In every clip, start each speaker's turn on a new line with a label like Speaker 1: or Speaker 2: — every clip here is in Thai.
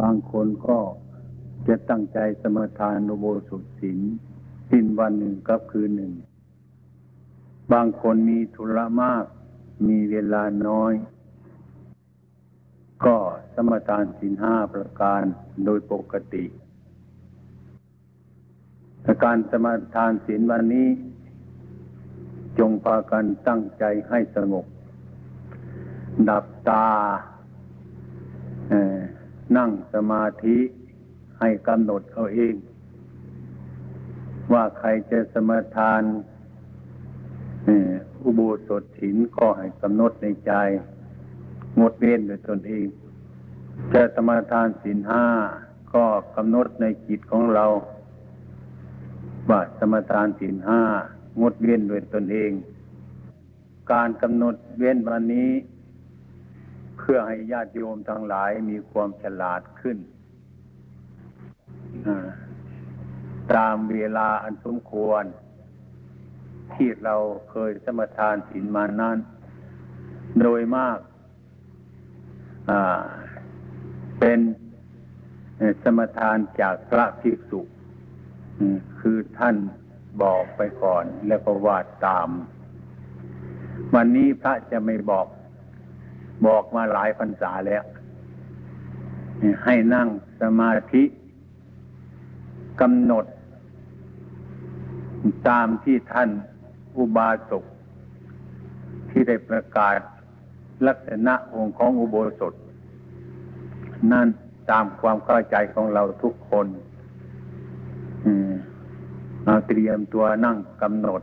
Speaker 1: บางคนก็จะตั้งใจสมทานอุโบสถศีลสิ้นวันหนึ่งกับคืนหนึ่ง บางคนมีธุระมาก มีเวลาน้อย ก็สมทานศีลห้าประการโดยปกติการสมาทานศีลวันนี้ จงพากันตั้งใจให้สงบ ดับตา นั่งสมาธิให้กำหนดเอาเอง ว่าใครจะสมาทานอุโบสถศีลก็ให้กำหนดในใจ งดเว้นโดยตนเอง จะสมาทานศีลห้าก็กำหนดในจิตของเราว่าสมทานศีลห้างดเว้นโดยตนเอง การกำหนดเว้นวันนี้ เพื่อให้ญาติโยมทั้งหลายมีความฉลาดขึ้น ตามเวลาอันสมควร ที่เราเคยสมทานศีลมานั้น โดยมาก เป็นสมทานจากพระภิกษุคือท่านบอกไปก่อนแล้วก็วาดตาม วันนี้พระจะไม่บอก บอกมาหลายพรรษาแล้ว ให้นั่งสมาธิกำหนด ตามที่ท่านอุบาสกที่ได้ประกาศลักษณะองค์ของอุโบสถ นั่นตามความเข้าใจของเราทุกคนมาเตรียมตัวนั่งกำหนด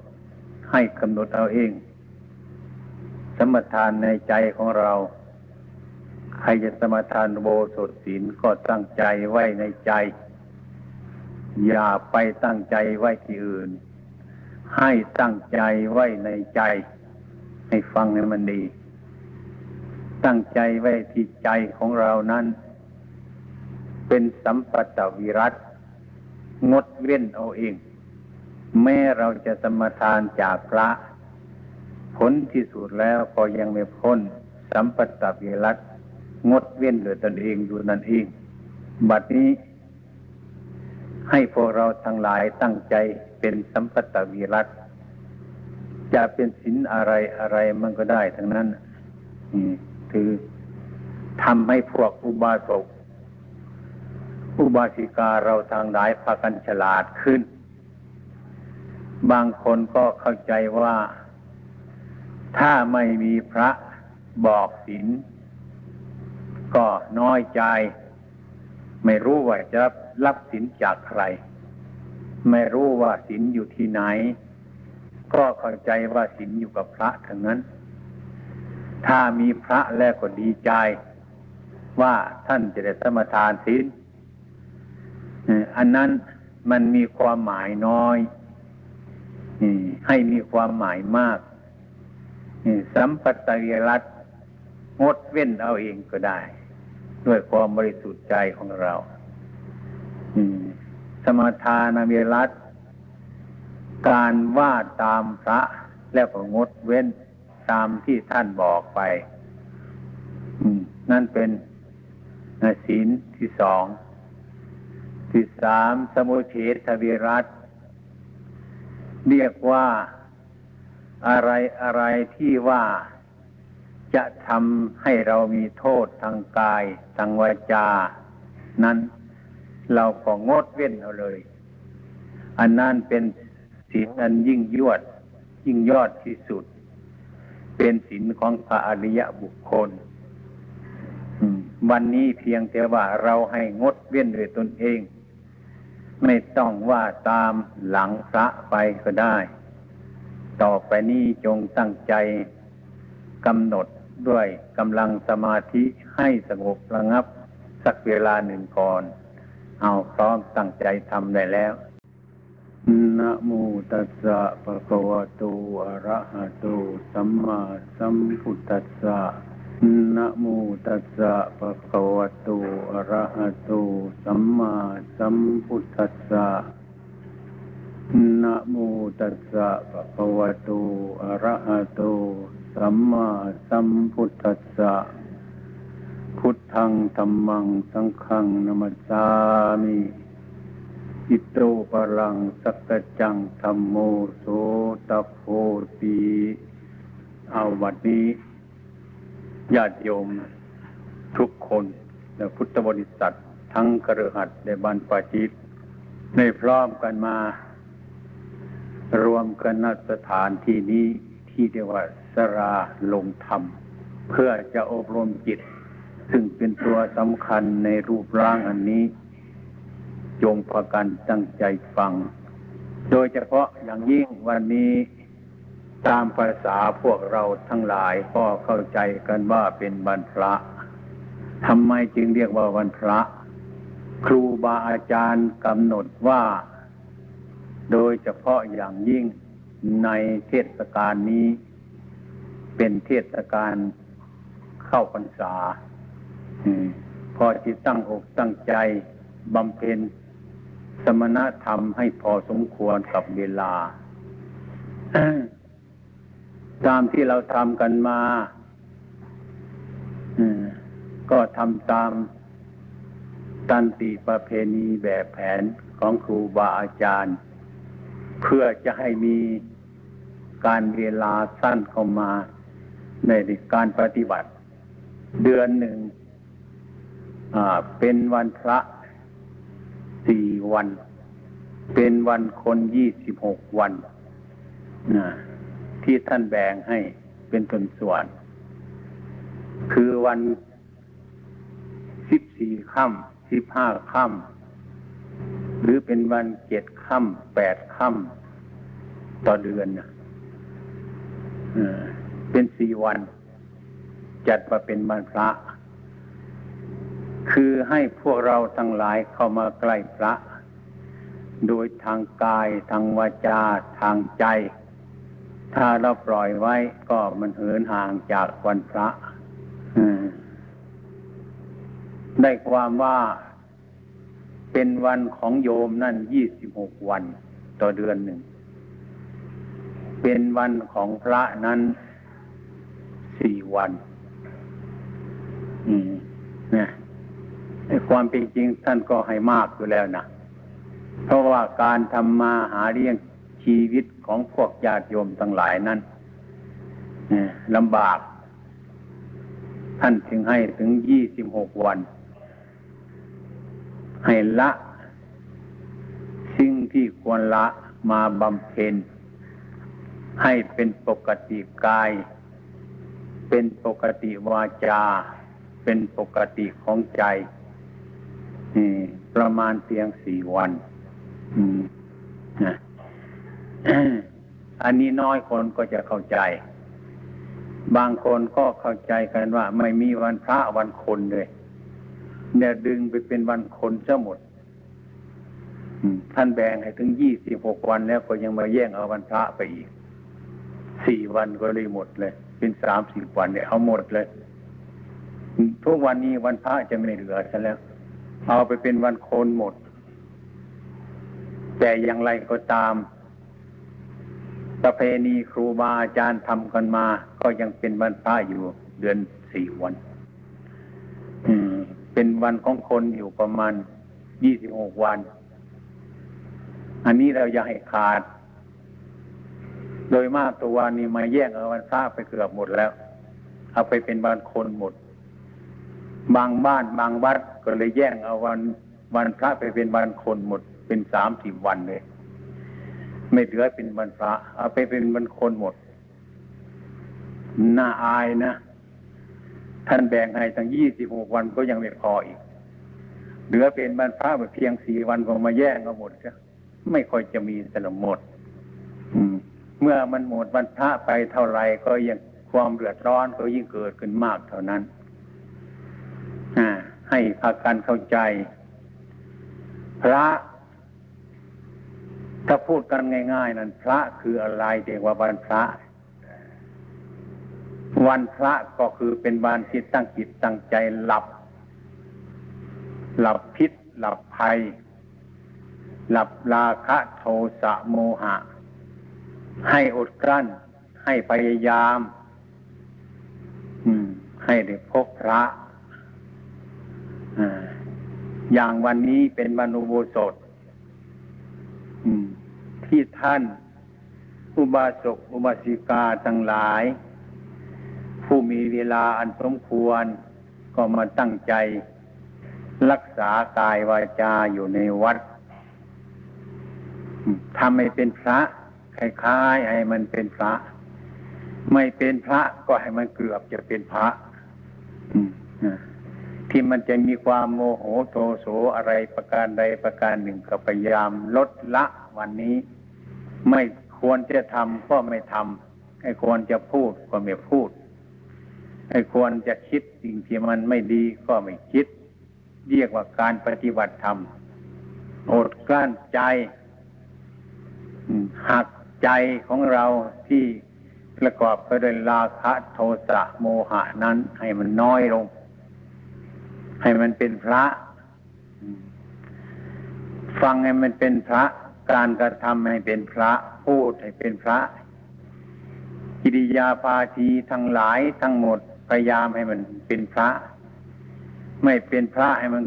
Speaker 1: ให้กำหนดเอาเอง สมทานในใจของเรา ใครจะสมทานโบสถศีลก็ตั้งใจไว้ในใจ อย่าไปตั้งใจไว้ที่อื่น ให้ตั้งใจไว้ในใจ ให้ฟังให้มันดี ตั้งใจไว้ที่ใจของเรานั้น เป็นสัมปัตวิรัตงดเว้นเอาเอง แม้เราจะสมทานจากพระ ผลที่สุดแล้วก็ยังไม่พ้น สัมปตะวิรัตงดเว้นโดยตนเองอยู่นั่นเอง บัดนี้ ให้พวกเราทั้งหลายตั้งใจเป็นสัมปตะวิรัตจะเป็นศีลอะไรอะไรมันก็ได้ทั้งนั้นคือทำให้พวกอุบาสกอุบาสิกาเราทางหลายพากันฉลาดขึ้น บางคนก็เข้าใจว่า ถ้าไม่มีพระบอกศีลก็น้อยใจ ไม่รู้ว่าจะรับศีลจากใคร ไม่รู้ว่าศีลอยู่ที่ไหน ก็เข้าใจว่าศีลอยู่กับพระทั้งนั้น ถ้ามีพระแล้วก็ดีใจ ว่าท่านจะได้สมทานศีลอันนั้นมันมีความหมายน้อยให้มีความหมายมาก สัมปตยรัตงดเว้นเอาเองก็ได้ ด้วยความบริสุทธิ์ใจของเราสมทานเวรัตการว่าตามพระแล้วก็งดเว้นตามที่ท่านบอกไปนั่นเป็นศีลที่สองที่สามสมุเฉทวิรัตเรียกว่า อะไรอะไรที่ว่าจะทำให้เรามีโทษทางกาย ทางวาจา นั้นเราก็งดเว้นเอาเลย อันนั้นเป็นศีลอันยิ่งยวด ยิ่งยอดที่สุด เป็นศีลของพระอริยบุคคลวันนี้เพียงแต่ว่าเราให้งดเว้นด้วยตนเอง ไม่ต้องว่าตามหลังพระไปก็ได้ ต่อไปนี้จงตั้งใจกำหนดด้วยกำลังสมาธิให้สงบระงับ สักเวลาหนึ่งก่อน เอาพร้อมตั้งใจทำได้แล้วนะโมตัสสะภะคะวะโตอะระหะโตสัมมาสัมพุทธัสสะนะโมตัสสะภะคะวะโตอะระหะโตสัมมาสัมพุทธัสสะ นะโมตัสสะภะคะวะโต อะระหะโต สัมมาสัมพุทธัสสะ พุทธังธรรมัง สังฆังนามัสสามิอิโตปรังสักจังธรรมโมโสตโพตีเอาวัดนี้ ญาติโยมทุกคนและพุทธบริษัททั้งกระหัดในบันปาจิตในพร้อมกันมา รวมกันณสถานที่นี้ที่เรียกว่าสราลงธรรม เพื่อจะอบรมจิต ซึ่งเป็นตัวสำคัญในรูปร่างอันนี้ จงประกันตั้งใจฟัง โดยเฉพาะอย่างยิ่งวันนี้ตามภาษาพวกเราทั้งหลายก็เข้าใจกันว่าเป็นวันพระทำไมจึงเรียกว่าวันพระ ครูบาอาจารย์กำหนดว่า โดยเฉพาะอย่างยิ่งในเทศกาลนี้ เป็นเทศกาลเข้าพรรษาพอจิตตั้งอกตั้งใจบำเพ็ญสมณธรรมให้พอสมควรกับเวลา ตามที่เราทำกันมาก็ทำตามตันติประเพณีแบบแผนของครูบาอาจารย์ เพื่อจะให้มีการเวลาสั้นเข้ามาในการปฏิบัติ เดือนหนึ่งเป็นวันพระสี่วัน เป็นวันคนยี่สิบหกวันที่ท่านแบ่งให้เป็นส่วนส่วน คือวันสิบสี่ค่ำสิบห้าค่ำ หรือเป็นวันเจ็ดค่ำแปดค่ำต่อเดือนนะเป็นสี่วัน จัดมาเป็นวันพระ คือให้พวกเราทั้งหลายเข้ามาใกล้พระ โดยทางกายทางวาจาทางใจ ถ้าเราปล่อยไว้ก็มันเหินห่างจากวันพระได้ความว่า เป็นวันของโยมนั่นยี่สิบหกวันต่อเดือนหนึ่ง เป็นวันของพระนั้นสี่วัน อืมเนี่ยความเป็นจริงท่านก็ให้มากอยู่แล้วนะ เพราะว่าการทำมาหาเลี้ยงชีวิตของพวกญาติโยมทั้งหลายนั้นลำบาก ท่านจึงให้ถึงยี่สิบหกวัน ให้ละ สิ่งที่ควรละมาบำเพ็ญ ให้เป็นปกติกาย เป็นปกติวาจา เป็นปกติของใจประมาณเพียงสี่วันอันนี้น้อยคนก็จะเข้าใจ บางคนก็เข้าใจกันว่า ไม่มีวันพระวันคนเลย เนี่ยดึงไปเป็นวันคนซะหมดท่านแบ่งให้ถึงยี่สิบหกวันแล้วก็ยังมาแย่งเอาวันพระไปอีกสี่วันก็เลยหมดเลย เป็นสามสิบวันเนี่ยเอาหมดเลย ทุกวันนี้วันพระจะไม่เหลือซะแล้ว เอาไปเป็นวันโคนหมด แต่อย่างไรก็ตาม ประเพณีครูบาอาจารย์ทำกันมา ก็ยังเป็นวันพระอยู่เดือนสี่วัน เป็นวันของคนอยู่ประมาณยี่สิบหกวัน อันนี้เราอยากให้ขาด โดยมากตัววันนี้มาแย่งเอาวันพระไปเกือบหมดแล้ว เอาไปเป็นวันคนหมด บางบ้านบางวัดก็เลยแย่งเอาวันวันพระไปเป็นวันคนหมด เป็นสามสิบวันเลย ไม่เหลือเป็นบรรพระเอาไปเป็นบรรคนหมด น่าอายนะ ท่านแบ่งให้ทั้งยี่สิบหกวันก็ยังไม่พออีก เหลือเป็นบรรพระเพียงสี่วันก็มาแย่งเอาหมดจ้ะไม่ค่อยจะมีสนมหมดเมื่อมันหมดบรรพระไปเท่าไรก็ยังความเดือดร้อนก็ยิ่งเกิดขึ้นมากเท่านั้นให้พากันเข้าใจ พระ ถ้าพูดกันง่าย ๆ นั้นพระคืออะไรเรียกว่าวันพระ วันพระก็คือเป็นวันที่ตั้งจิตตั้งใจหลับ หลับพิษ หลับภัย หลับราคะโทสะโมหะ ให้อดกลั้น ให้พยายามให้ได้พบพระอย่างวันนี้เป็นวันอุโบสถที่ท่าน อุบาสกอุบาสิกาทั้งหลาย ผู้มีเวลาอันสมควร ก็มาตั้งใจ รักษากายวาจาอยู่ในวัดทำให้เป็นพระคล้ายๆให้มันเป็นพระ ไม่เป็นพระก็ให้มันเกือบจะเป็นพระที่มันจะมีความโมโหโทโสอะไรประการใดประการหนึ่งก็พยายามลดละวันนี้ ไม่ควรจะทำก็ไม่ทำให้ควรจะพูดก็ไม่พูด ให้ควรจะคิดสิ่งที่มันไม่ดีก็ไม่คิด เรียกว่าการปฏิบัติธรรมอดกลั้นใจหักใจของเราที่ประกอบไปด้วยราคะโทสะโมหะนั้น ให้มันน้อยลง ให้มันเป็นพระ ฟังให้มันเป็นพระ การกระทำให้เป็นพระ พูดให้เป็นพระกิริยาภาทีทั้งหลายทั้งหมด พยายามให้มันเป็นพระ ไม่เป็นพระให้มัน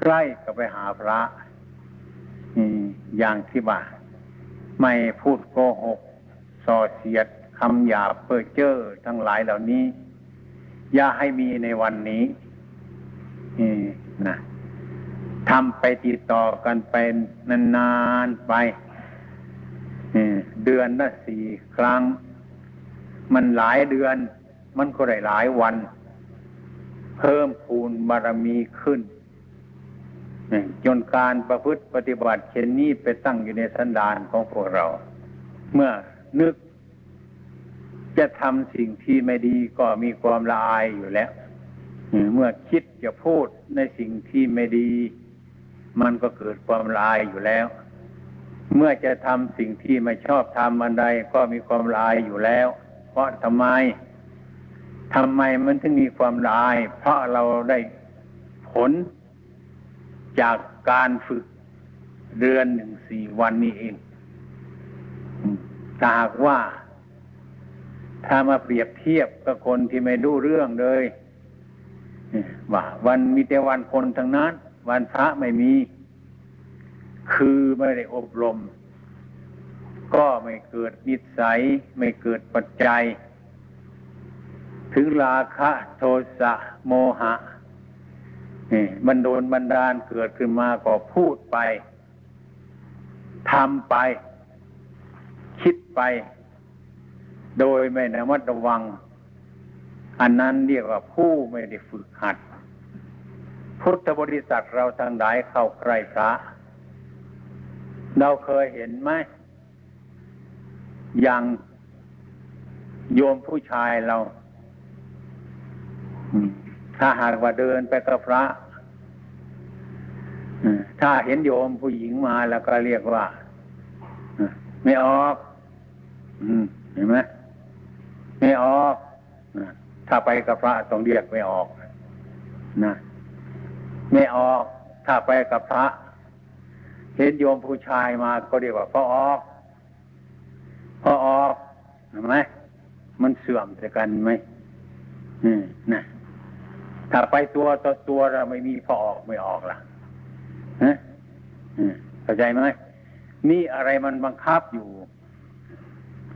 Speaker 1: ใกล้กับไปหาพระอย่างที่ว่าไม่พูดโกหกส่อเสียดคำหยาบเพ้อเจ้อทั้งหลายเหล่านี้ อย่าให้มีในวันนี้นี่นะทำไปติดต่อกันไปนานๆไปเดือนละสี่ครั้ง มันหลายเดือน มันก็ได้หลายวัน เพิ่มพูนบารมีขึ้นจนการประพฤติปฏิบัติเช่นนี้ไปตั้งอยู่ในสันดานของพวกเรา เมื่อนึก จะทำสิ่งที่ไม่ดีก็มีความละอายอยู่แล้วเมื่อคิดจะพูดในสิ่งที่ไม่ดี มันก็เกิดความละอายอยู่แล้ว เมื่อจะทำสิ่งที่ไม่ชอบทำอันใดก็มีความละอายอยู่แล้ว เพราะทำไม ทำไมมันถึงมีความละอาย เพราะเราได้ผลจากการฝึกเดือนหนึ่งสี่วันนี้เองถ้าหากว่า ถ้ามาเปรียบเทียบกับคนที่ไม่รู้เรื่องเลยว่าวันมีแต่วันคนทั้งนั้น วันพระไม่มี คือไม่ได้อบรม ก็ไม่เกิดนิสัย ไม่เกิดปัจจัย ถึงราคะโทสะโมหะบันโดนบันดาลเกิดขึ้นมาก็พูดไปทำไป คิดไป โดยไม่ระมัดระวัง อันนั้นเรียกว่าผู้ไม่ได้ฝึกหัด พุทธบริษัทเราทางหลายเข้าใกล้พระ เราเคยเห็นไหมอย่างโยมผู้ชายเรา ถ้าหากว่าเดินไปกับพระถ้าเห็นโยมผู้หญิงมาแล้วก็เรียกว่าไม่ออกเห็นไหมไม่ออกถ้าไปกับพระต้องเรียกไม่ออกนะไม่ออก ถ้าไปกับพระ เห็นโยมผู้ชายมาก็เรียกว่าพอออกพอออกเห็นไหมมันเสื่อมแต่กันไหมอืมนะ ถ้าไปตัวต่อตัวเราไม่มีพอออกไม่ออกล่ะฮะเข้าใจไหมนี่อะไรมันบังคับอยู่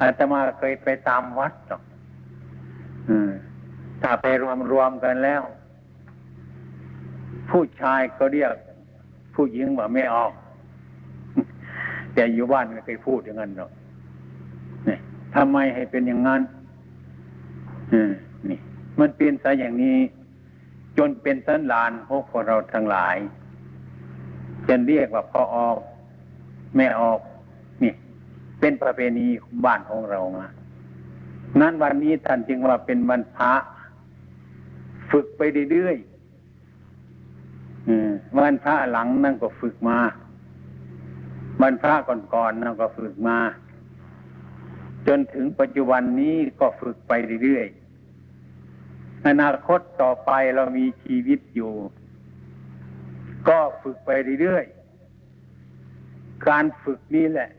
Speaker 1: อาตมาเคยไปตามวัดหรอกถ้าไปรวมรวมกันแล้ว ผู้ชายก็เรียก ผู้หญิงว่าไม่ออก แต่อยู่บ้านไม่เคยพูดอย่างนั้นหรอกนี่ทำไมให้เป็นอย่างนั้นนี่ มันเป็นซะอย่างนี้ จนเป็นสันลานพวกเราทั้งหลายจะเรียกว่าพ่อออกไม่ออกนี่ เป็นประเพณีบ้านของเรามานั้นวันนี้ท่านจึงว่าเป็นวันพระฝึกไปเรื่อยๆวันพระหลังนั่นก็ฝึกมา วันพระก่อนๆนั่นก็ฝึกมา จนถึงปัจจุบันนี้ก็ฝึกไปเรื่อยๆ อนาคตต่อไปเรามีชีวิตอยู่ ก็ฝึกไปเรื่อยๆ การฝึกนี้แหละ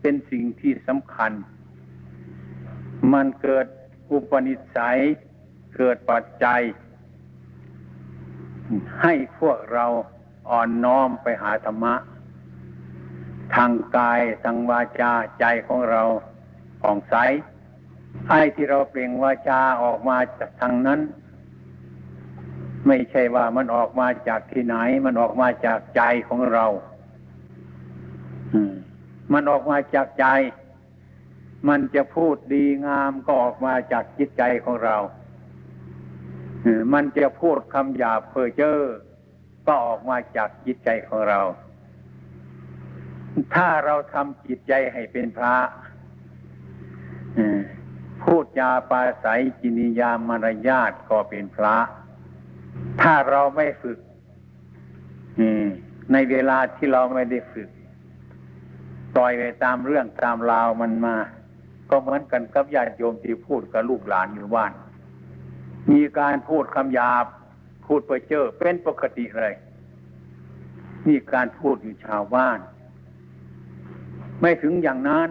Speaker 1: เป็นสิ่งที่สำคัญ มันเกิดอุปนิสัย เกิดปัจจัย ให้พวกเราอ่อนน้อมไปหาธรรมะ ทางกาย ทางวาจาใจของเราผ่องใส ไอ้ที่เราเปล่งวาจาออกมาจากทางนั้น ไม่ใช่ว่ามันออกมาจากที่ไหน มันออกมาจากใจของเรามันออกมาจากใจ มันจะพูดดีงามก็ออกมาจากจิตใจของเรา มันจะพูดคำหยาบเพ้อเจ้อก็ออกมาจากจิตใจของเรา ถ้าเราทำจิตใจให้เป็นพระ พูดจาปาศัยจินิยามารยาทก็เป็นพระ ถ้าเราไม่ฝึกในเวลาที่เราไม่ได้ฝึกปล่อยไปตามเรื่องตามราวมันมา ก็เหมือนกันกับญาติโยมที่พูดกับลูกหลานอยู่บ้าน มีการพูดคำหยาบ พูดไปเจอเป็นปกติเลยมีการพูดอยู่ชาวบ้าน ไม่ถึงอย่างนั้น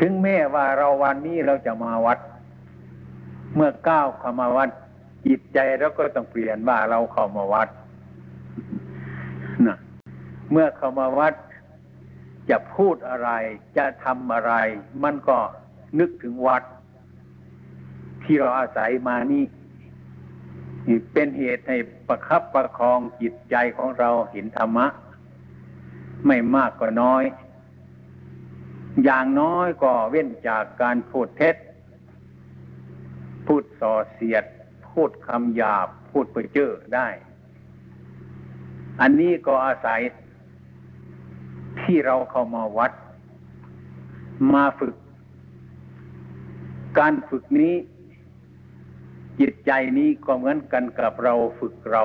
Speaker 1: ถึงแม้ว่าเราวันนี้เราจะมาวัด เมื่อก้าวเข้ามาวัด จิตใจเราก็ต้องเปลี่ยนว่าเราเข้ามาวัดนะเมื่อเข้ามาวัด จะพูดอะไร จะทำอะไร มันก็นึกถึงวัด ที่เราอาศัยมานี่เป็นเหตุให้ประคับประคองจิตใจของเราเห็นธรรมะ ไม่มากก็น้อย อย่างน้อยก็เว้นจากการพูดเท็จ พูดส่อเสียด พูดคำหยาบ พูดเพื่อเจ้อได้ อันนี้ก็อาศัย ที่เราเข้ามาวัด มาฝึก การฝึกนี้จิตใจนี้ก็เหมือนกันกับเราฝึกเรา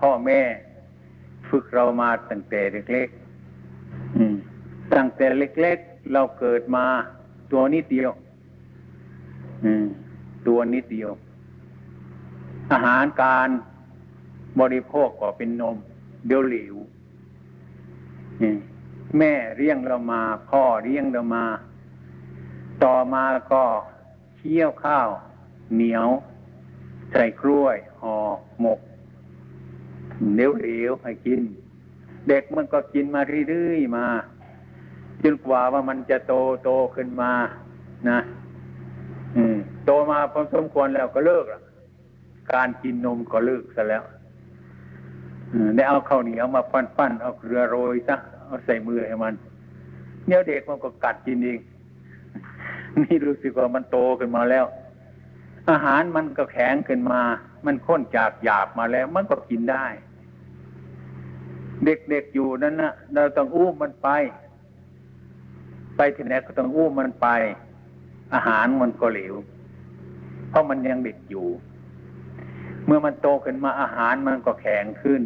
Speaker 1: พ่อแม่ ฝึกเรามาตั้งแต่เล็กๆตั้งแต่เล็กๆ เราเกิดมาตัวนิดเดียวตัวนิดเดียว อาหารการบริโภคก็เป็นนม เดียวหลิวแม่เลี้ยงเรามา พ่อเลี้ยงเรามา ต่อมาก็เคี่ยวข้าว เหนียว ใส่กล้วยห่อหมกเลี้ยวเหลวให้กิน เด็กมันก็กินมาเรื่อยๆมา จนกว่าว่ามันจะโตโตขึ้นมา นะอืมโตมาพอสมควรแล้วก็เลิกละการกินนมก็เลิกซะแล้วได้เอาข้าวเหนียวมาปั้นๆเอาเกลือโรยซะเอาใส่มือให้มันเนี่ยเด็กมันก็กัดกินเองนี่รู้สึกว่ามันโตขึ้นมาแล้ว อาหารมันก็แข็งขึ้นมา มันข้นจากหยาบมาแล้ว มันก็กินได้ เด็กๆอยู่นั้นนะเราต้องอุ้มมันไป ไปที่ไหนก็ต้องอุ้มมันไป อาหารมันก็เหลว เพราะมันยังเด็กอยู่ เมื่อมันโตขึ้นมาอาหารมันก็แข็งขึ้น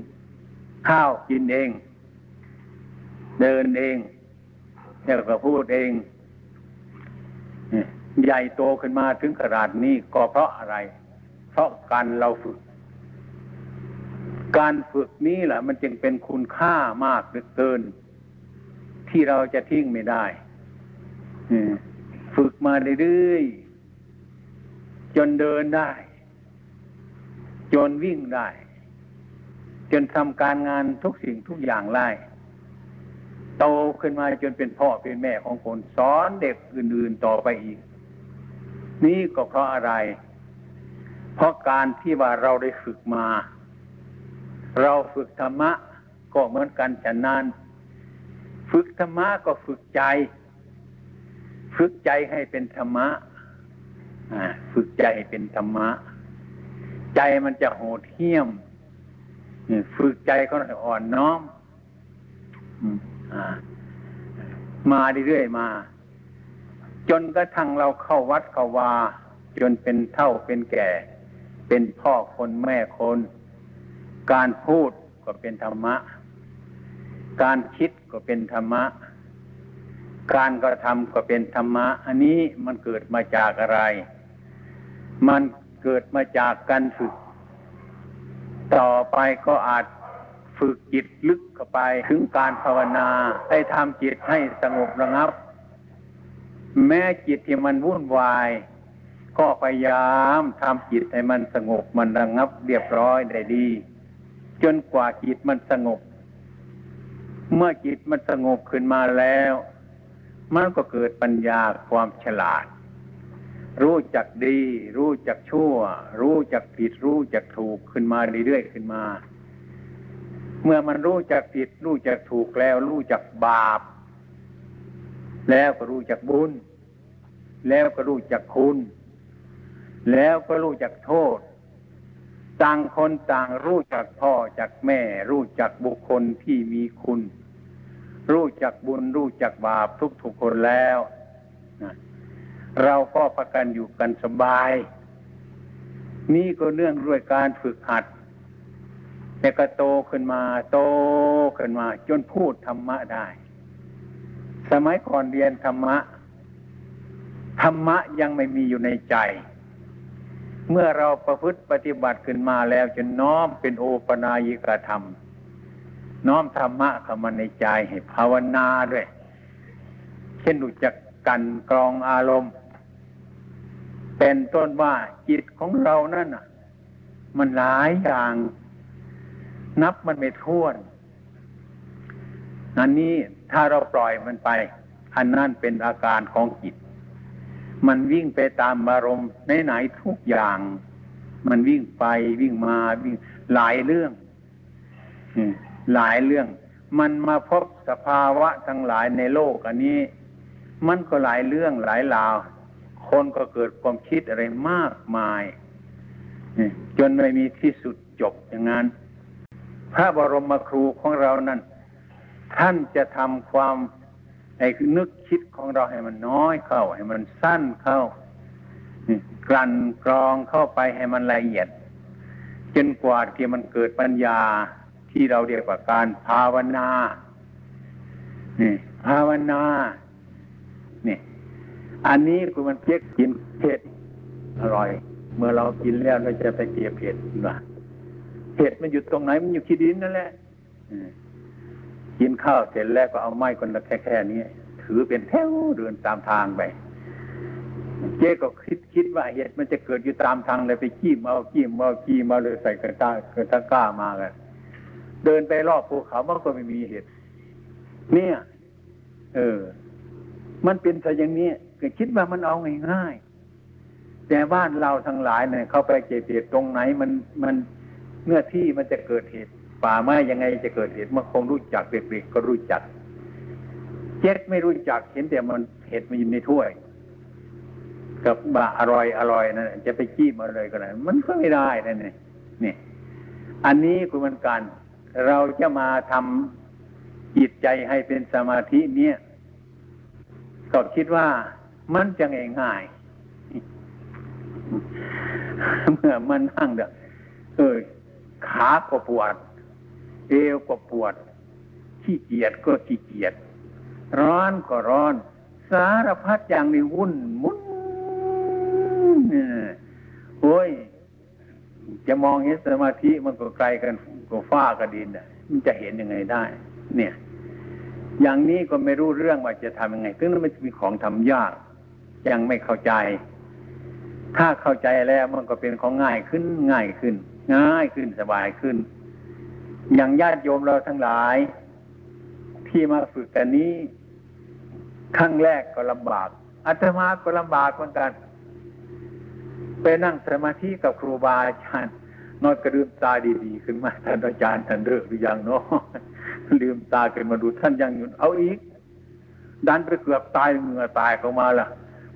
Speaker 1: ข้าวกินเอง เดินเองแล้วก็พูดเองใหญ่โตขึ้นมาถึงขนาดนี้ก็เพราะอะไร เพราะการเราฝึก การฝึกนี้แหละมันจึงเป็นคุณค่ามากเหลือเกิน ที่เราจะทิ้งไม่ได้ ฝึกมาเรื่อยๆ จนเดินได้ จนวิ่งได้ จนทำการงานทุกสิ่งทุกอย่างได้โตขึ้นมาจนเป็นพ่อเป็นแม่ของคนสอนเด็กอื่นๆต่อไปอีก นี่ก็เพราะอะไร เพราะการที่ว่าเราได้ฝึกมา เราฝึกธรรมะก็เหมือนกันฉะนั้น ฝึกธรรมะก็ฝึกใจ ฝึกใจให้เป็นธรรมะฝึกใจให้เป็นธรรมะ ใจมันจะโหดเหี้ยมฝึกใจก็อ่อนน้อมมาเรื่อยๆมา จนกระทั่งเราเข้าวัดเข้าวา จนเป็นเท่าเป็นแก่ เป็นพ่อคนแม่คน การพูดก็เป็นธรรมะ การคิดก็เป็นธรรมะ การกระทำก็เป็นธรรมะ อันนี้มันเกิดมาจากอะไร มันเกิดมาจากการฝึก ต่อไปก็อาจฝึกจิตลึกเข้าไปถึงการภาวนาให้ทำจิตให้สงบระงับ แม้จิตที่มันวุ่นวาย ก็พยายามทำจิตให้มันสงบมันระงับ เรียบร้อยได้ดี จนกว่าจิตมันสงบ เมื่อจิตมันสงบขึ้นมาแล้ว มันก็เกิดปัญญาความฉลาด รู้จักดี รู้จักชั่ว รู้จักผิด รู้จักถูกขึ้นมาเรื่อยๆขึ้นมา เมื่อมันรู้จักผิด รู้จักถูกแล้ว รู้จักบาป แล้วก็รู้จักบุญ แล้วก็รู้จักคุณ แล้วก็รู้จักโทษต่างคนต่างรู้จักพ่อจากแม่ รู้จักบุคคลที่มีคุณ รู้จักบุญรู้จักบาปทุกทุกคนแล้วเราก็ประกันอยู่กันสบาย นี่ก็เนื่องด้วยการฝึกหัดแต่ก็โตขึ้นมา โตขึ้นมา จนพูดธรรมะได้ สมัยก่อนเรียนธรรมะ ธรรมะยังไม่มีอยู่ในใจ เมื่อเราประพฤติปฏิบัติขึ้นมาแล้วจะน้อมเป็นโอปนายิกธรรม น้อมธรรมะเข้ามาในใจให้ภาวนาด้วย เช่นรู้จักกันกรองอารมณ์ เป็นต้นว่าจิตของเรานั่นน่ะมันหลายอย่าง นับมันไม่ท้วนอันนี้ถ้าเราปล่อยมันไป อันนั้นเป็นอาการของจิต มันวิ่งไปตามอารมณ์ไหนๆทุกอย่าง มันวิ่งไปวิ่งมาวิ่งหลายเรื่อง หลายเรื่อง มันมาพบสภาวะทั้งหลายในโลกอันนี้ มันก็หลายเรื่องหลายราว คนก็เกิดความคิดอะไรมากมาย จนไม่มีที่สุดจบอย่างนั้น พระบรมครูของเรานั้น ท่านจะทำความไอ้นึกคิดของเราให้มันน้อยเข้า ให้มันสั้นเข้ากลั่นกรองเข้าไปให้มันละเอียด จนกว่าที่มันเกิดปัญญา ที่เราเรียกว่าการภาวนานี่ภาวนานี่อันนี้คือมันเพียกกินเผ็ดอร่อย เมื่อเรากินแล้วเราจะไปเกลียเผ็ดนะเผ็ดมันอยู่ตรงไหนมันอยู่ขี้ดินนั่นแหละกินข้าวเสร็จแล้วก็เอาไม้คนละแค่แค่นี้ถือเป็นแถวเดินตามทางไปเจ๊ก็คิดคิดว่าเหตุมันจะเกิดอยู่ตามทางเลยไปขี้มาขี้มาขี้มาเลยใส่กระตากิดตะก้ามากัน เดินไปรอบภูเขามันก็ไม่มีเหตุเนี่ย เออ มันเป็นแต่อย่างนี้ก็คิดว่ามันเอาง่ายๆแต่บ้านเราทั้งหลายเนี่ยเข้าไปเก็บเหตุตรงไหน มันมันเมื่อที่มันจะเกิดเหตุป่าไม้ยังไงจะเกิดเหตุมันคงรู้จักเด็กๆก็รู้จักเจ็ดไม่รู้จักเห็นแต่มันเห็ดมันอยู่ในถ้วย กับบะอร่อยอร่อยนั่นจะไปจี้มาเลยก็ได้มันก็ไม่ได้นั่นนี่ อันนี้คือมันการ เราจะมาทำจิตใจให้เป็นสมาธิเนี่ยก็คิดว่ามันจะง่ายเมื่อมันนั่งเด้อเออขาก็ปวด เอวก็ปวด ขี้เกียจก็ขี้เกียจร้อนก็ร้อน สารพัดอย่างนี้วุ่นมุนโอ้ย จะมองเห็นสมาธิมันก็ไกลกันก็ฟ้ากับดินอะมันจะเห็นยังไงได้ เนี่ย อย่างนี้ก็ไม่รู้เรื่องว่าจะทำยังไงซึ่งมันมีของทำยาก ยังไม่เข้าใจ ถ้าเข้าใจแล้วมันก็เป็นของง่ายขึ้นง่ายขึ้น ง่ายขึ้นสบายขึ้น อย่างญาติโยมเราทั้งหลาย ที่มาฝึกกันนี้ครั้งแรกก็ลำบากอาตมาก็ลำบากเหมือนกัน ไปนั่งสมาธิกับครูบาอาจารย์ นอนกระลืมตาดีๆขึ้นมาท่านอาจารย์ท่านเลิกหรือยังเนาะลืมตาขึ้นมาดูท่านยังอยู่เอาอีก ดันไปเกือบตายเหงื่อตายเข้ามาล่ะ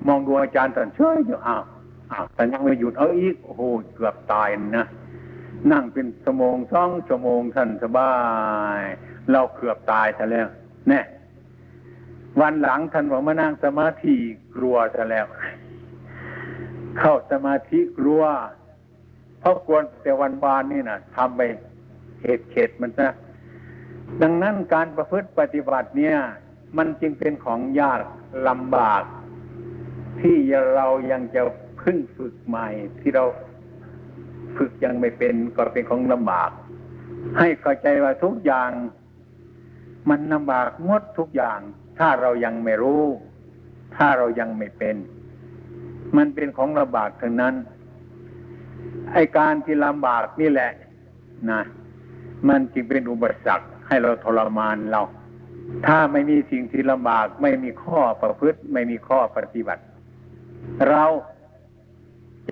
Speaker 1: มองดูอาจารย์ท่านเฉยอยู่อ้าวอ้าวแต่ยังไม่หยุดเอาอีกโอ้โหเกือบตายนะนั่งเป็นชั่วโมงสองชั่วโมงท่านสบาย เราเกือบตายซะแล้วแน่วันหลังท่านบอกมานั่งสมาธิกลัวซะแล้ว เข้าสมาธิกลัว เพราะกวนแต่วันวานนี่นะทำไปเหตุเขตมันนะ ดังนั้นการประพฤติปฏิบัติเนี่ย มันจึงเป็นของยากลำบาก ที่เรายังจะพึ่งฝึกใหม่ ที่เราฝึกยังไม่เป็นก็เป็นของลำบาก ให้เข้าใจว่าทุกอย่าง มันลำบากงดทุกอย่าง ถ้าเรายังไม่รู้ ถ้าเรายังไม่เป็น มันเป็นของลำบากทั้งนั้น ไอการที่ลำบากนี่แหละนะมันจึงเป็นอุปสรรคให้เราทรมานเรา ถ้าไม่มีสิ่งที่ลำบากไม่มีข้อประพฤติ ไม่มีข้อปฏิบัติ เรา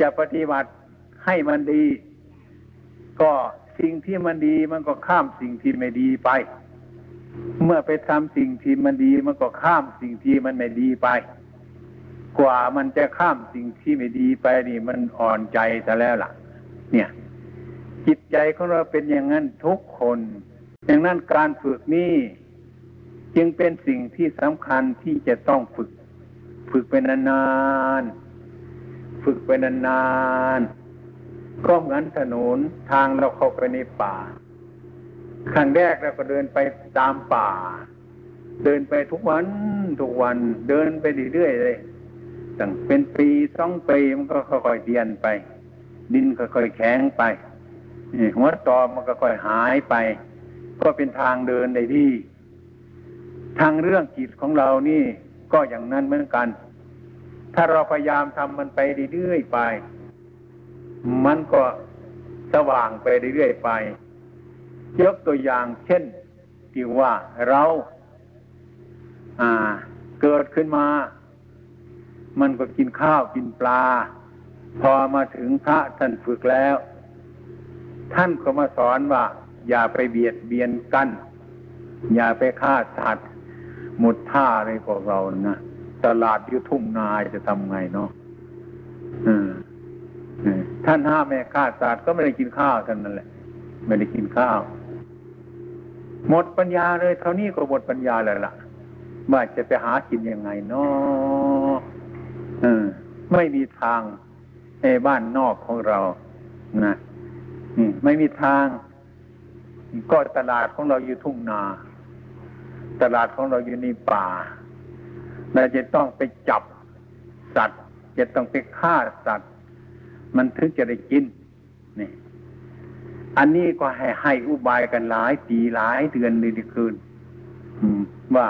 Speaker 1: จะปฏิบัติให้มันดี ก็สิ่งที่มันดีมันก็ข้ามสิ่งที่ไม่ดีไป เมื่อไปทำสิ่งที่มันดีมันก็ข้ามสิ่งที่มันไม่ดีไป กว่ามันจะข้ามสิ่งที่ไม่ดีไปนี่มันอ่อนใจซะแล้วล่ะ เนี่ย จิตใจของเราเป็นอย่างนั้นทุกคนอย่างนั้นการฝึกนี่จึงเป็นสิ่งที่สำคัญที่จะต้องฝึก ฝึกไปนานๆฝึกไปนานๆก็เหมือนถนนทางเราเข้าไปในป่าครั้งแรกเราก็เดินไปตามป่า เดินไปทุกวันทุกวัน เดินไปเรื่อยๆเลย ตั้งเป็นปีสองปีมันก็ค่อยๆเตียนไป ดินค่อยๆแข็งไปหัวตอมันก็ค่อยหายไป ก็เป็นทางเดินได้ที่ ทางเรื่องจิตของเรานี่ก็อย่างนั้นเหมือนกัน ถ้าเราพยายามทำมันไปเรื่อยๆไป มันก็สว่างไปเรื่อยๆไป ยกตัวอย่างเช่นที่ว่าเรา อ่า เกิดขึ้นมา มันก็กินข้าวกินปลา พอมาถึงพระท่านฝึกแล้ว ท่านก็มาสอนว่า อย่าไปเบียดเบียนกัน อย่าไปฆ่าสัตว์หมดท่าอะไรพวกเรานะตลาดยุทุ่งนาจะทำไงเนาะท่านห้ามไม่ฆ่าสัตว์ก็ไม่ได้กินข้าวท่านนั่นแหละ ไม่ได้กินข้าว หมดปัญญาเลยเท่านี้ก็หมดปัญญาเลยล่ะว่าจะไปหากินยังไงเนาะ ไม่มีทางในบ้านนอกของเรานะไม่มีทาง ก็ตลาดของเราอยู่ทุ่งนา ตลาดของเราอยู่ในป่าเราจะต้องไปจับสัตว์ จะต้องไปฆ่าสัตว์ มันถึงจะได้กินนี่อันนี้ก็ให้ให้อุบายกันหลายปีหลายเดือนเลยคืนว่า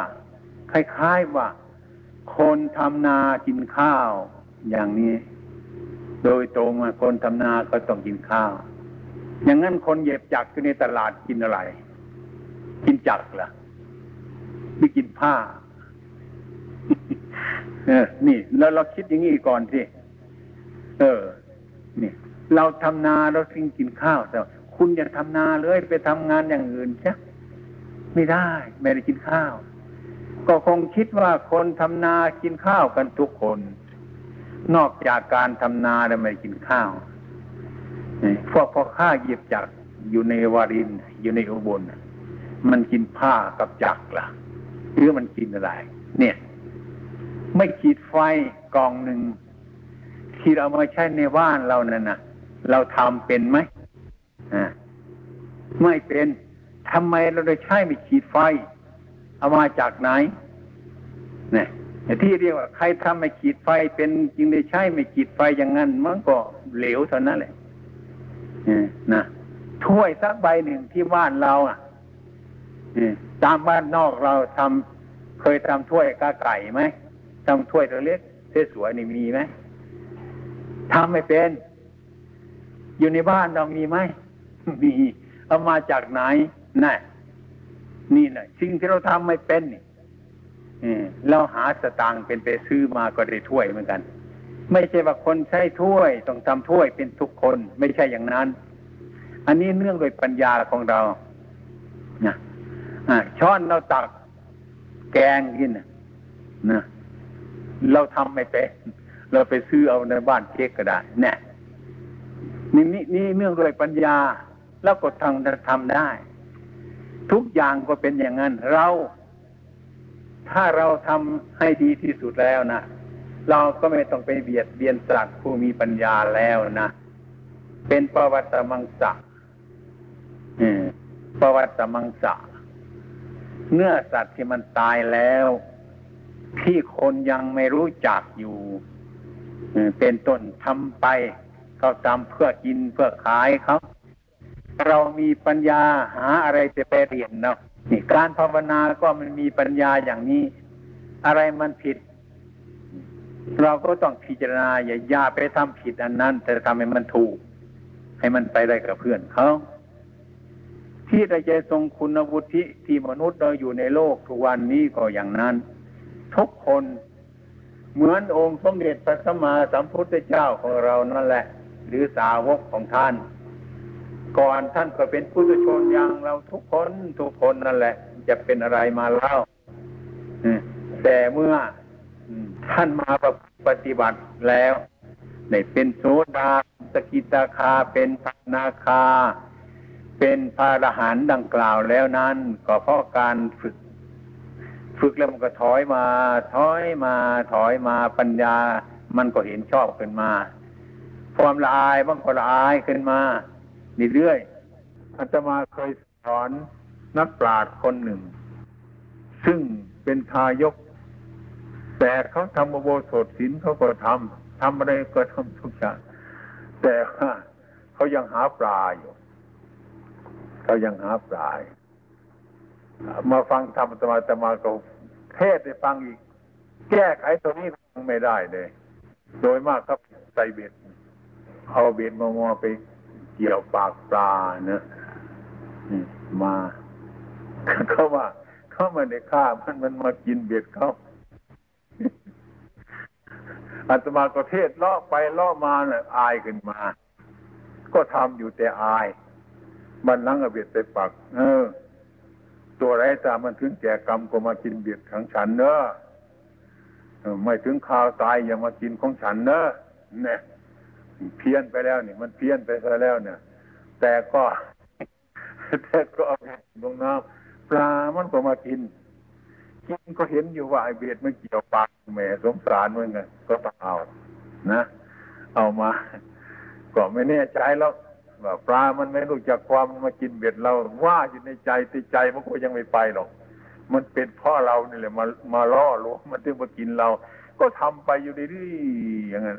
Speaker 1: คล้ายๆว่า คนทำนากินข้าว อย่างนี้ โดยตรงมาคนทำนาก็ต้องกินข้าว อย่างนั้นคนเหย็บจักรอยู่ในตลาดกินอะไร กินจักรล่ะไม่กินผ้าเออ นี่ แล้วเราคิดอย่างนี้ก่อนสิเออ นี่ เราทำนาเราสิ่งกินข้าวแต่คุณอย่าทำนาเลยไปทำงานอย่างอื่นใช่ไม่ได้ ไม่ได้กินข้าว ก็คงคิดว่าคนทำนากินข้าวกันทุกคน นอกจากการทำนาแล้วไม่กินข้าวพวกพ่อข้าเยียบจักอยู่ในวาริน อยู่ในอุบลมันกินผ้ากับจักล่ะหรือมันกินอะไร เนี่ย ไม่ขีดไฟกองหนึ่งที่เรามาใช้ในบ้านเรานั่นนะเราทำเป็นไหมอ่าไม่เป็นทำไมเราได้ใช้ไม่ขีดไฟ เอามาจากไหนเนี่ยที่เรียกว่า ใครทำไม่ขีดไฟเป็นจริงได้ใช้ไม่ขีดไฟอย่างนั้นมันก็เหลวเท่านั้นแหละนะถ้วยสักใบหนึ่งที่บ้านเราอะตามบ้านนอกเราทำเคยทำถ้วยกาไก่ไหมทำถ้วยตัวเล็กสวยๆนี่มีไหมทำไม่เป็น อยู่ในบ้านเรามีไหมมีเอามาจากไหนน่น นี่นะสิ่งที่เราทำไม่เป็นนี่เราหาสตางค์เป็นไปซื้อมาก็ได้ถ้วยเหมือนกัน ไม่ใช่ว่าคนใช้ถ้วย ต้องทำถ้วยเป็นทุกคนไม่ใช่อย่างนั้น อันนี้เนื่องโดยปัญญาของเรานะช้อนเราตักแกงกินนะเราทำไม่เป็นเราไปซื้อเอาในบ้านเช็คก็ได้เนี่ยนี่นี่นี่เนื่องด้วยปัญญา แล้วก็ทำทำได้ ทุกอย่างก็เป็นอย่างนั้น เรา ถ้าเราทำให้ดีที่สุดแล้วนะเราก็ไม่ต้องไปเบียดเบียนสัตว์ผู้มีปัญญาแล้วนะ เป็นประวัติมังสะประวัติมังสะเนื้อสัตว์ที่มันตายแล้ว ที่คนยังไม่รู้จักอยู่เป็นต้นทำไป เขาทำเพื่อกินเพื่อขายเขา เรามีปัญญาหาอะไรจะไปเรียนเนาะนี่การภาวนาก็มันมีปัญญาอย่างนี้ อะไรมันผิด เราก็ต้องพิจารณาอย่าอย่าไปทำผิดอันนั้น แต่ทำให้มันถูก ให้มันไปได้กับเพื่อนเขาทที่ได้ใจทรงคุณวุฒิที่มนุษย์เราอยู่ในโลกทุกวันนี้ก็อย่างนั้น ทุกคนเหมือนองค์สมเด็จพระสัมมาสัมพุทธเจ้าของเรานั่นแหละ หรือสาวกของท่าน ก่อนท่านก็เป็นผู้ชนอย่างเราทุกคนทุกคนนั่นแหละ จะเป็นอะไรมาเล่าแต่เมื่อท่านมาปฏิบัติแล้วในเป็นโสดาสกิตาคาเป็นพานาคา เป็นพาะหันดังกล่าวแล้วนั้น ก็เพราะการฝึก ฝึกแล้วมันก็ถอยมา ถอยมาถอยมาปัญญา มันก็เห็นชอบขึ้นมา ความละอายบางคนละอายขึ้นมา เรื่อยๆอาตมาเคยสอนนักปราชญ์คนหนึ่ง ซึ่งเป็นทายก แต่เขาทำโบสถศิลเขาก็ทำทำอะไรก็ทำทุกอย่างแต่ว่าเขายังหาปลาอยู่เขายังหาปลามาฟังธรรมสมาธมาก็เทศได้ฟังอีก แก้ไขตรงนี้ไม่ได้เลย โดยมากครับใส่เบ็ดเอาเบ็ดมามอไป เกี่ยวปากปลาเนะมาเขาว่าเขามาในฆ่ามันมันมากินเบ็ดเขาอาตมาก็เทศล่อไปล่อมาเนี่ยอายขึ้นมา ก็ทำอยู่แต่อาย มันลังเอาเบ็ดไปปัก เออ ตัวไรตามันถึงแก่กรรมก็มากินเบ็ดของฉันเนอะไม่ถึงข่าวตายอย่ามากินของฉันเนอะเนี่ย เพี้ยนไปแล้วนี่มันเพี้ยนไปซะแล้วเนี่ย แต่ก็แต่ก็เอาลงน้ำปลามันก็มากินกินก็เห็นอยู่ว่าไอเบียดมันเกี่ยวปากแม่สงสารมันไงก็ต้องเอานะ เอามา ก็ไม่แน่ใจแล้วว่าปลามันไม่รู้จักความมากินเบ็ดเราว่าอยู่ในใจติดใจมันก็ยังไม่ไปหรอก มันเป็นพ่อเรานี่แหละมามาล่อลวงมันถึงมากินเรา ก็ทำไปอยู่ดีๆอย่างนั้น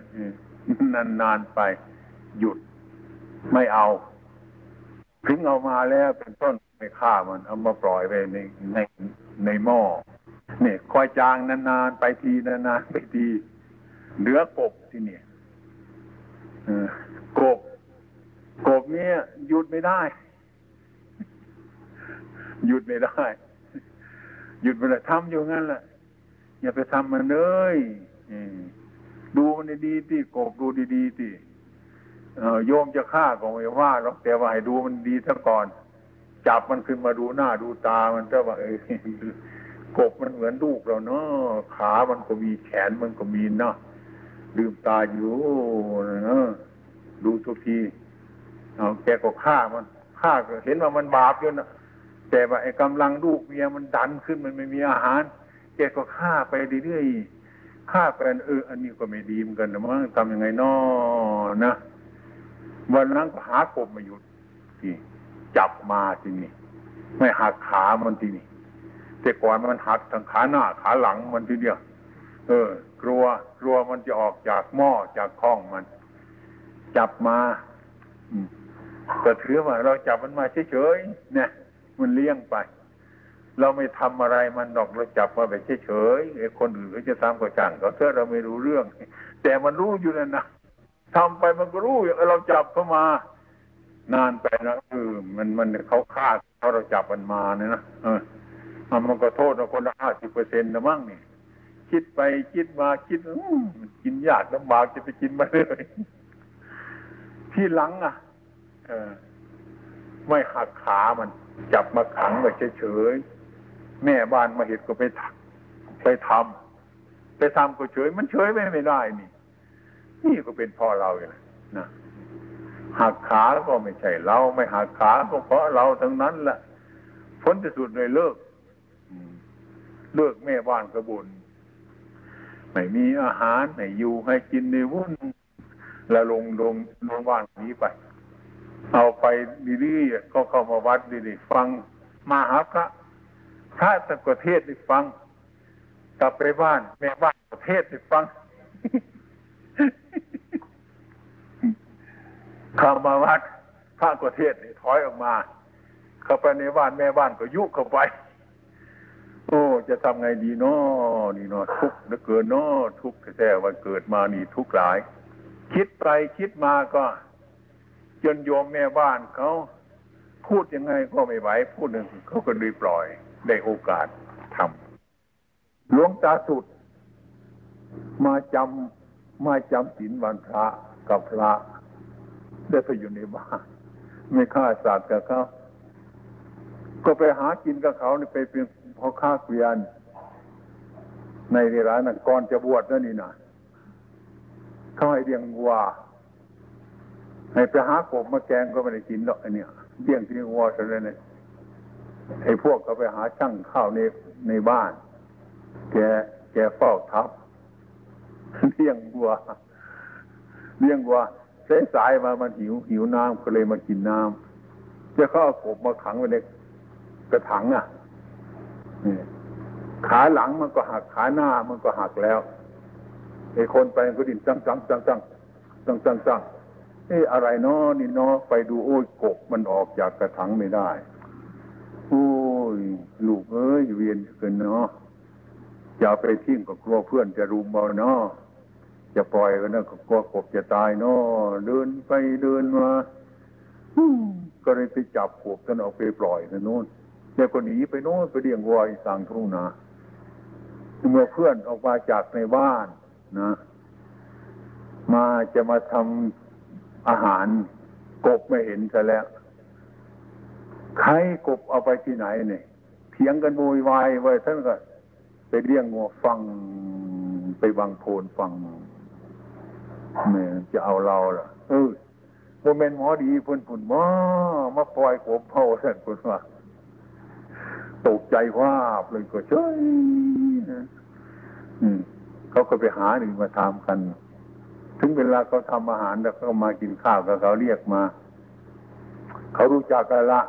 Speaker 1: นานๆไปหยุดไม่เอา ถึงเอามาแล้วเป็นต้นไม่ฆ่ามัน เอามาปล่อยไปในในในหม้อเนี่ยคอยจางนานๆไปทีนานๆไปทีเหลือกบที่เนี่ยกบ กบเนี่ยหยุดไม่ได้ หยุดไม่ได้ หยุดไม่ได้ทำอยู่งั้นแหละอย่าไปทำมันเลย ดูมันดีๆที่กบดูดีๆที่โยมจะฆ่าก็ไม่ว่าหรอกแต่ว่าให้ดูมันดีซะก่อน จับมันขึ้นมาดูหน้าดูตามันก็ว่าเออกบมันเหมือนลูกเราเนาะขามันก็มีแขนมันก็มีเนาะลืมตาอยู่เนาะดูทุกทีเอาแกก็ฆ่ามันฆ่าก็เห็นว่ามันบาปอยู่นะแต่ว่าไอ้กำลังลูกเมียมันดันขึ้นมันไม่มีอาหาร แกก็ฆ่าไปเรื่อยๆ ฆ่าไปเออ อันนี้ก็ไม่ดีเหมือนกันนะมั้งทำยังไงนอนะวันนั้นก็หากบมาอยู่ที่จับมาที่นี่ไม่หักขามันที่นี่แต่ก่อนมันหักทางขาหน้าขาหลังมันทีเดียวเออ กลัวกลัวมันจะออกจากหม้อจากคล้องมัน จับมาก็ถือว่าเราจับมันมาเฉยๆเนี่ยมันเลี้ยงไป เราไม่ทำอะไรมันดอกเราจับมาแบบเฉยๆไอ้คนอื่นเขาจะทำก็ช่างเขาเถอะเราไม่รู้เรื่อง แต่มันรู้อยู่นั่นนะทำไปมันก็รู้เราจับเข้ามานานไปนะเออมันมันเขาฆ่าเขาเราจับมันมาเนี่ยนะเออมันก็โทษเราคนละห้าสิบเปอร์เซ็นต์นะมั้งนี่คิดไปคิดมาคิดกินยากลำบากจะไปกินมาเลยที่หลังอะเออไม่หักขามัน จับมาขังไว้เฉยๆ แม่บ้านมาเห็นก็ไปไปทำไปทำก็เฉย มันเฉยไม่ไม่ได้นี่ นี่ก็เป็นพ่อเราเลยนะหักขาก็ไม่ใช่เราไม่หักขาก็เพราะเราทั้งนั้นแหละผลที่สุดเลยเลิกเลิกแม่บ้านกระบุนไม่มีอาหารไม่อยู่ให้กินในวุ่นแล้วลงลงลงบ้านนี้ไป เอาไปดีๆก็เข้ามาวัดดีๆฟังมาหาพระ พระตะกเทศได้ฟัง กลับไปบ้าน แม่บ้านประเทศได้ฟังเข้ามาวัดพระกเทศถอยออกมา เข้าไปในบ้านแม่บ้านก็ยุเข้าไป โอ้ จะทำไงดีเนาะนี่เนาะทุกข์เหลือเกินเนาะทุกข์แท้ๆวันเกิดมานี่ทุกข์หลาย คิดไปคิดมาก็ จนโยมแม่บ้านเขา
Speaker 2: พูดยังไงก็ไม่ไหวพูดหนึ่งเขาก็ดีปล่อย ได้โอกาสทำหลวงตาสุด มาจำมาจำศีลวันพระกับพระได้ไปอยู่ในบ้านไม่ฆ่าสัตว์กับเขาก็ไปหากินกับเขาไปเป็นพ่อค้าเกวียน ในร้านนั้นก่อนจะบวชนั่นนี่นะเขาให้เลี้ยงวัวให้ไปหากบมาแกงก็ไม่ได้กินหรอกอันเนี้ยเลี้ยงที่วัวซะเลยเนี่ย ไอ้พวกเขาไปหาช่างข้าวในในบ้าน แกแกเฝ้าทับเลี้ยงวัวเลี้ยงวัวสายสายมามันหิวหิวน้ำก็เลยมากินน้ำจะเข้ากบมาขังไว้ในกระถังอะขาหลังมันก็หักขาหน้ามันก็หักแล้วไอ้คนไปก็ดิ้นจังจังจังจังจังจังจังเอ้อะไรเนาะนี่เนาะไปดูโอ้ยกบมันออกจากกระถังไม่ได้ โอ้ยลูกเอ้ยเวียนเกินเนาะจะไปทิ้งก็กลัวเพื่อนจะรุมเอาเนาะจะปล่อยกันนะก็กลัวกบจะตายเนาะเดินไปเดินมาก็เลยไปจับกบกันออกไปปล่อยนะโน่นแล้วก็หนีไปโน่นไปเลี้ยงวัวอีสังทุ่งนาเมื่อเพื่อนออกมาจากในบ้านนะ มาจะมาทำอาหารกบไม่เห็นซะแล้ว ใครกบเอาไปที่ไหนเนี่ยเถียงกันโวยวายไว้ท่านก็ไปเลี้ยงงัวฟังไปวังโพนฟังเนี่ยจะเอาเราล่ะ เออโมเมนหมอดีพุ่นพุ่นมามาปล่อยกบเผาท่านพุ่นว่าตกใจว่าเลยก็เฉยเขาก็ไปหาหนึ่งมาทำกัน ถึงเวลาเขาทำอาหารแล้วเขามากินข้าวกับเขาเรียกมา เขารู้จักกันละ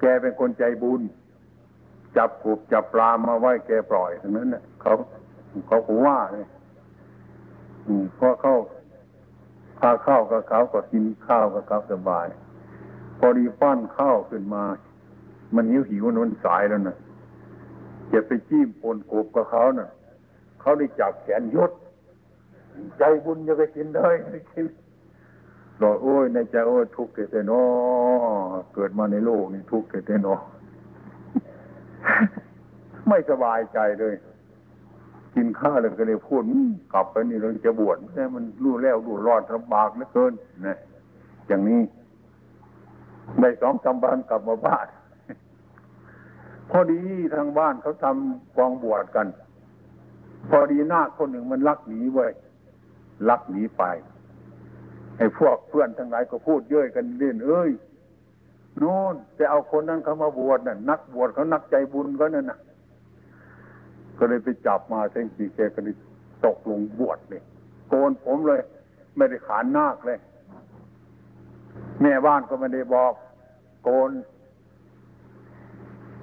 Speaker 2: แกเป็นคนใจบุญ จับกบจับปลามาไว้แกปล่อยทั้งนั้นเนี่ยเขาเขาขว่าเลยพอเข้าพาข้าวกับเขาก็กินข้าวกับเขาสบาย พอดีป้อนข้าวขึ้นมา มันหิวหิวนนสายแล้วนะจะไปจิ้มปนกบกับเขานะ่ะเขาได้จับแขนยศใจบุญจะไปกินได้ไม่กิน บอกโอ้ยในใจโอ้ยทุกข์เต่นอเกิดมาในโลกนี่ทุกข์เต่นอไม่สบายใจเลย กินข้าวเลยก็เลยพูดกลับไปนี่เราจะบวชแต่มันรู้แล้วรู้รอดลำบากเหลือเกินนะอย่างนี้ในสองสามวันกลับมาบ้านพอดีทางบ้านเขาทำกองบวชกัน พอดีหน้าคคนหนึ่งมันลักหนีไว้ลักหนีไป ไอ้พวกเพื่อนทั้งหลายก็พูดเย้ยกันเล่นเอ้ยโน่นแต่เอาคนนั้นเขามาบวชน่ะ นักบวชเขานักใจบุญก็นั่นน่ะก็เลยไปจับมาเส้นสีแกก็เลยตกลงบวชเลยโกนผมเลย ไม่ได้ขานนาคเลย แม่บ้านก็ไม่ได้บอก โกน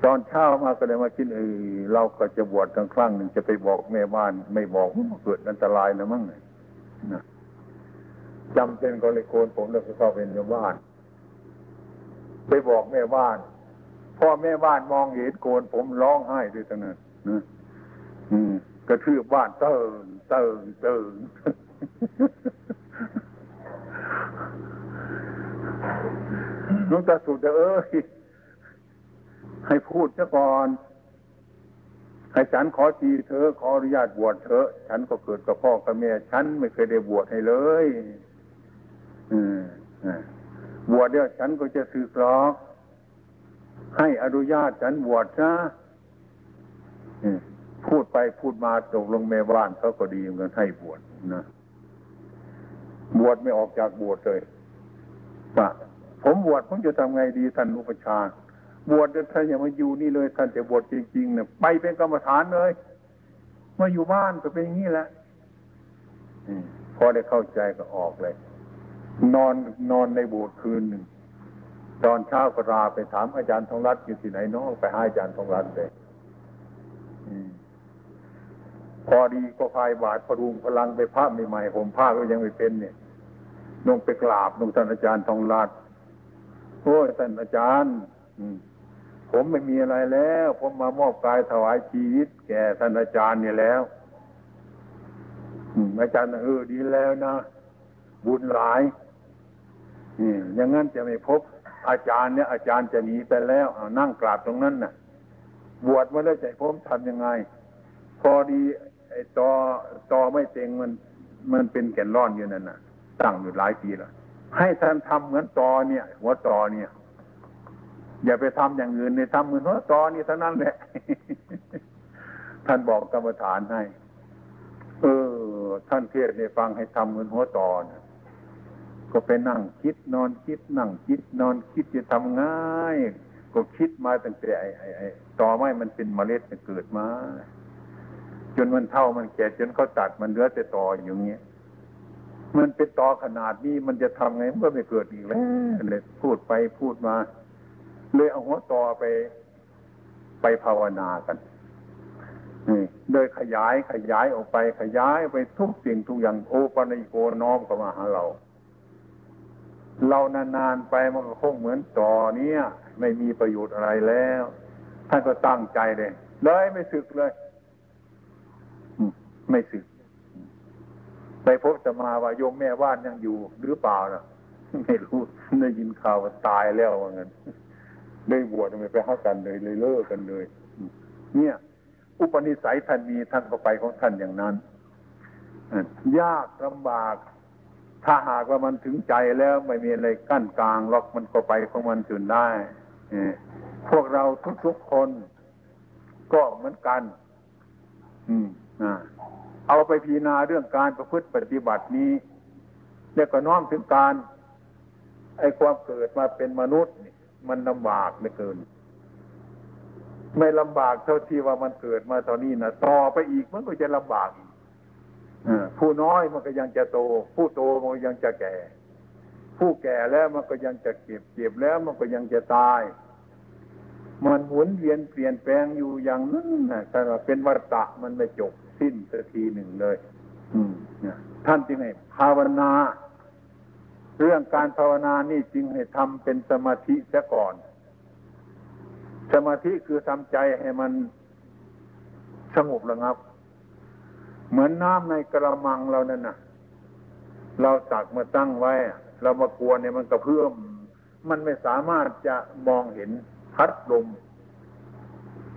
Speaker 2: ตอนเช้ามาก็เลยมาคิดเออเราก็จะบวชกันครั้งหนึ่งจะไปบอกแม่บ้าน ไม่บอกเกิดอันตรายนะมั้งนะ จำเป็นก็เลยโกนผมแล้วก็เข้าเป็นชาวบ้าน ไปบอกแม่บ้านพ่อแม่บ้านมองเห็นโกนผมร้องไห้ด้วยทั้งนั้นนะอืมกระทืบบ้านเติงเติงเติงลุงตาสุดเอ้ยให้พูดซะก่อนให้ฉันขอทีเธอขออนุญาตบวชเธอ ฉันก็เกิดกับพ่อกับแม่ ฉันไม่เคยได้บวชให้เลย บวชเดี๋ยวฉันก็จะสึกหรอก ให้อนุญาตฉันบวชนะพูดไปพูดมาตกลงแม่บ้านเขาก็ดีเหมือนให้บวชนะบวชไม่ออกจากบวชเลยว่าผมบวชผมจะทำไงดีท่านอุปชา บวชท่านอย่ามาอยู่นี่เลย ท่านจะบวชจริงๆเนี่ยไปเป็นกรรมฐานเลยมาอยู่บ้านก็เป็นอย่างนี้แหละพอได้เข้าใจก็ออกเลย นอนนอนในโบสถ์คืนหนึ่งตอนเช้าก็ราไปถามอาจารย์ทองรัตน์อยู่ที่ไหนน้องไปหาอาจารย์ทองรัตน์เลยพอดีก็พายบาทพรุงพลังไปภาพใหม่ๆผมภาพก็ยังไม่เป็นเนี่ยลงไปกราบลงท่านอาจารย์ทองรัตน์โอ้ยท่านอาจารย์ผมไม่มีอะไรแล้ว ผมมามอบกายถวายชีวิต แก่ท่านอาจารย์เนี่ยแล้วอาจารย์เออดีแล้วนะบุญหลาย อย่างนั้นจะไม่พบ อาจารย์เนี่ยอาจารย์จะหนีไปแล้วนั่งกราบตรงนั้นน่ะ บวชมาแล้วใจผมทำยังไง พอดีไอ้ตอตอไม่เต็งมัน มันเป็นแก่นร่อนอยู่นั่นน่ะ ตั้งอยู่หลายปีแล้วให้ท่านทำเหมือนตอเนี่ย หัวตอเนี่ย อย่าไปทำอย่างอื่นในทำเหมือนหัวตอนี่เท่านั้นแหละท่านบอกกรรมฐานให้ เออ ท่านเทศในฟังให้ทำเหมือนหัวตอน ก็ไปนั่งคิดนอนคิดนั่งคิดนอนคิดจะทำง่าย ก็คิดมาตั้งแต่ไอ้ไอ้ไอ้ตอไม้มันเป็นเมล็ดมันเกิดมา จนมันเท่ามันแก่จนเขาตัดมันเหลือแต่ต่ออย่างเงี้ยมันเป็นต่อขนาดนี้มันจะทำไงมันก็ไม่เกิดอีกแล้วเลยพูดไปพูดมา เลยเอาหัวต่อไป ไปภาวนากันนี่โดยขยายขยายออกไปขยายไปทุกสิ่งทุกอย่างโอปัญโกน้อมเข้ามาหาเรา เรานานๆไปมันก็คงเหมือนต่อเนี้ยไม่มีประโยชน์อะไรแล้ว ท่านก็ตั้งใจเลย เลยไม่สึกเลยไม่สึกไปพบจะมาว่าโยมแม่บ้านยังอยู่หรือเปล่านะไม่รู้ได้ยินข่าวว่าตายแล้วว่างั้นได้บวชไม่ไปหากันเลยเลยเลิกกันเลย เนี่ย อุปนิสัยท่านมีท่านก็ไปของท่านอย่างนั้นยากลำบาก ถ้าหากว่ามันถึงใจแล้วไม่มีอะไรกั้นกลางล็อกมันก็ไปของมันจนได้พวกเราทุกๆคน ก็เหมือนกัน อืมเอาไปพิจารณาเรื่องการประพฤติปฏิบัตินี้ แล้วก็น้อมถึงการ ไอ้ความเกิดมาเป็นมนุษย์มันลำบากเหลือเกิน ไม่ลำบากเท่าที่ว่ามันเกิดมาตอนนี้นะต่อไปอีกมันก็จะลำบากอีก ผู้น้อยมันก็ยังจะโต ผู้โตมันยังจะแก่ ผู้แก่แล้วมันก็ยังจะเก็บเก็บแล้วมันก็ยังจะตาย มันหมุนเวียนเปลี่ยนแปลงอยู่อย่างนั้นนะแต่ว่าเป็นวัฏฏะมันไม่จบสิ้นสักทีหนึ่งเลย อืมท่านจึงให้ภาวนา เรื่องการภาวนานี่จึงให้ทำเป็นสมาธิซะก่อน สมาธิคือทำใจให้มันสงบระงับ เหมือนน้ำในกระมังเรานั่นน่ะเราตักมาตั้งไว้ เรามากวนเนี่ยมันกระเพื่อมมันไม่สามารถจะมองเห็นพัดลม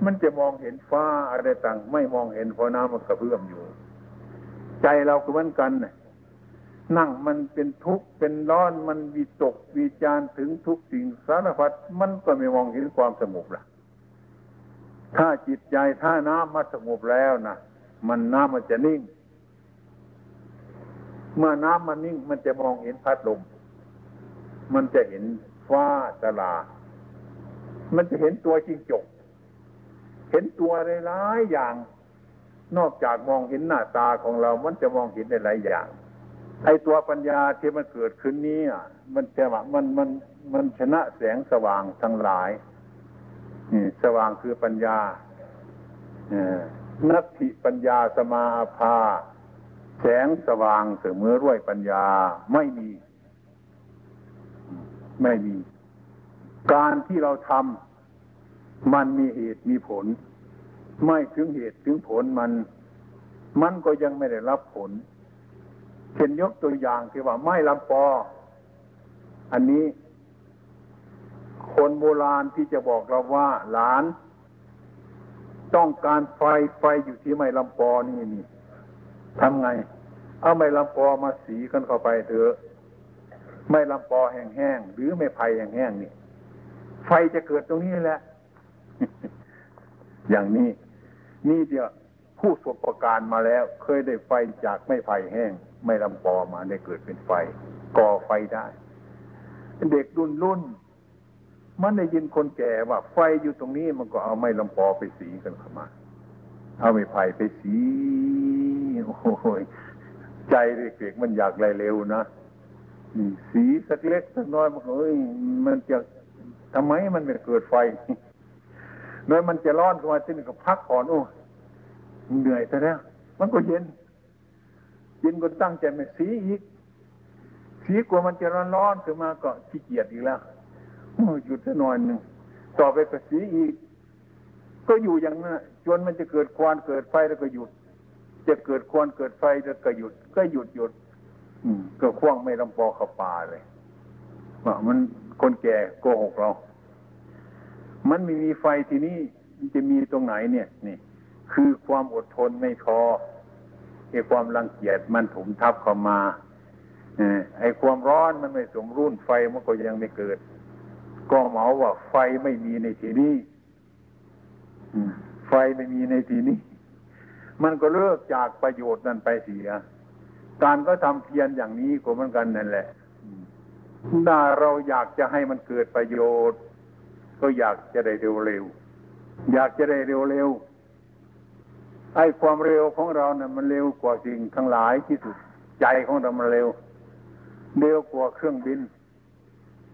Speaker 2: มันจะมองเห็นฟ้าอะไรต่าง ไม่มองเห็นเพราะน้ำมันกระเพื่อมอยู่ ใจเราก็เหมือนกันน่ะนั่งมันเป็นทุกข์เป็นร้อนมันวิตกวิจารถึงทุกสิ่งสารพัดมันก็ไม่มองเห็นความสงบละถ้าจิตใจถ้าน้ำมาสงบแล้วนะ มันน้ำมันจะนิ่ง เมื่อน้ำมันนิ่ง มันจะมองเห็นพัดลม มันจะเห็นฟ้าตลา มันจะเห็นตัวจริงจก เห็นตัวหลายอย่าง นอกจากมองเห็นหน้าตาของเรา มันจะมองเห็นในหลายอย่าง ไอตัวปัญญาที่มันเกิดขึ้นนี้มันจะมันมันมันชนะแสงสว่างทั้งหลายนี่สว่างคือปัญญา นัตถิปัญญาสมาภา แสงสว่างเสมอร้วยปัญญาไม่มี ไม่มี การที่เราทำมันมีเหตุมีผล ไม่ถึงเหตุถึงผลมัน มันก็ยังไม่ได้รับผล เช่นยกตัวอย่างที่ว่าไม้ลำปอ อันนี้ คนโบราณที่จะบอกเราว่าหลาน ต้องการไฟไฟอยู่ที่ไม้ลำปอนี่นี่ทำไง เอาไม้ลำปอมาสีกันเข้าไปเถอะไม้ลำปอแห้งๆหรือไม้ไผ่แห้งๆนี่ ไฟจะเกิดตรงนี้แหละ อย่างนี้ นี่เดียวผู้สบประการมาแล้ว เคยได้ไฟจากไม้ไผ่แห้งไม่ลำปอมาได้เกิดเป็นไฟ ก่อไฟได้ เด็กรุ่นรุ่น มันได้ยินคนแก่ว่า ไฟอยู่ตรงนี้มันก็เอาไม้ลำปอไปสีกันเข้ามา เอาไม้ไผ่ไปสีโอ้ยใจเด็กๆมันอยากไรเร็วนะสีสักเล็กสักน้อยมันเอ้ยมันจะทำไมมันไม่เกิดไฟน้อยมันจะร้อนขึ้นมาที่นี่ก็พักผ่อนโอ้เหนื่อยซะแล้ว มันก็เย็นเยินก็ตั้งใจไม่สีอีกสีกลัวมันจะร้อนร้อนขึ้นมาก็ขี้เกียจอีกแล้ว หยุดสักหน่อยหนึ่งต่อไปก็สีอีก ก็อยู่อย่างนั้นจนมันจะเกิดควันเกิดไฟแล้วก็หยุด จะเกิดควันเกิดไฟแล้วก็หยุด ก็หยุดหยุด อืม ก็คว้างไม่ลำปอข้าป่าเลยว่ามันคนแก่โกหกเรา มันไม่มีไฟที่นี่มันจะมีตรงไหนเนี่ย นี่ คือความอดทนไม่พอไอ้ความรังเกียจมันถมทับเข้ามาไอ้ความร้อนมันไม่สมรุ่นไฟมันก็ยังไม่เกิด ก็เหมาว่าไฟไม่มีในที่นี้ไฟไม่มีในที่นี้ มันก็เลิกจากประโยชน์นั้นไปเสีย การก็ทำเพียรอย่างนี้ก็เหมือนกันนั่นแหละถ้าเราอยากจะให้มันเกิดประโยชน์ ก็อยากจะได้เร็วๆอยากจะได้เร็วๆไอ้ความเร็วของเรานะ่ะมันเร็วกว่าสิ่งทั้งหลายที่สุด ใจของเรามันเร็ว เร็วกว่าเครื่องบิน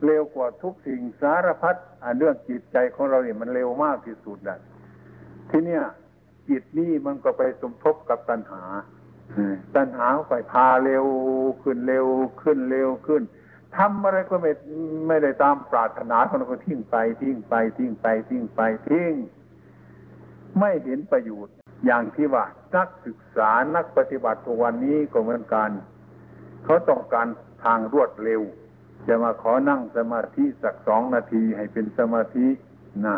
Speaker 2: เร็วกว่าทุกสิ่งสารพัดเรื่องจิตใจของเราเนี่ยมันเร็วมากที่สุดนะทีเนี้ยจิตนี่มันก็ไปสมทบกับตัณหาตัณหาไปพาเร็วขึ้นเร็วขึ้นเร็วขึ้นทำอะไรก็ไม่ไม่ได้ตามปรารถนาของเราก็ทิ้งไปทิ้งไปทิ้งไปทิ้งไปทิ้งไม่เห็นประโยชน์อย่างที่ว่านักศึกษานักปฏิบัติตัววันนี้ก็เหมือนกัน เขาต้องการทางรวดเร็ว จะมาขอนั่งสมาธิสักสองนาทีให้เป็นสมาธินะ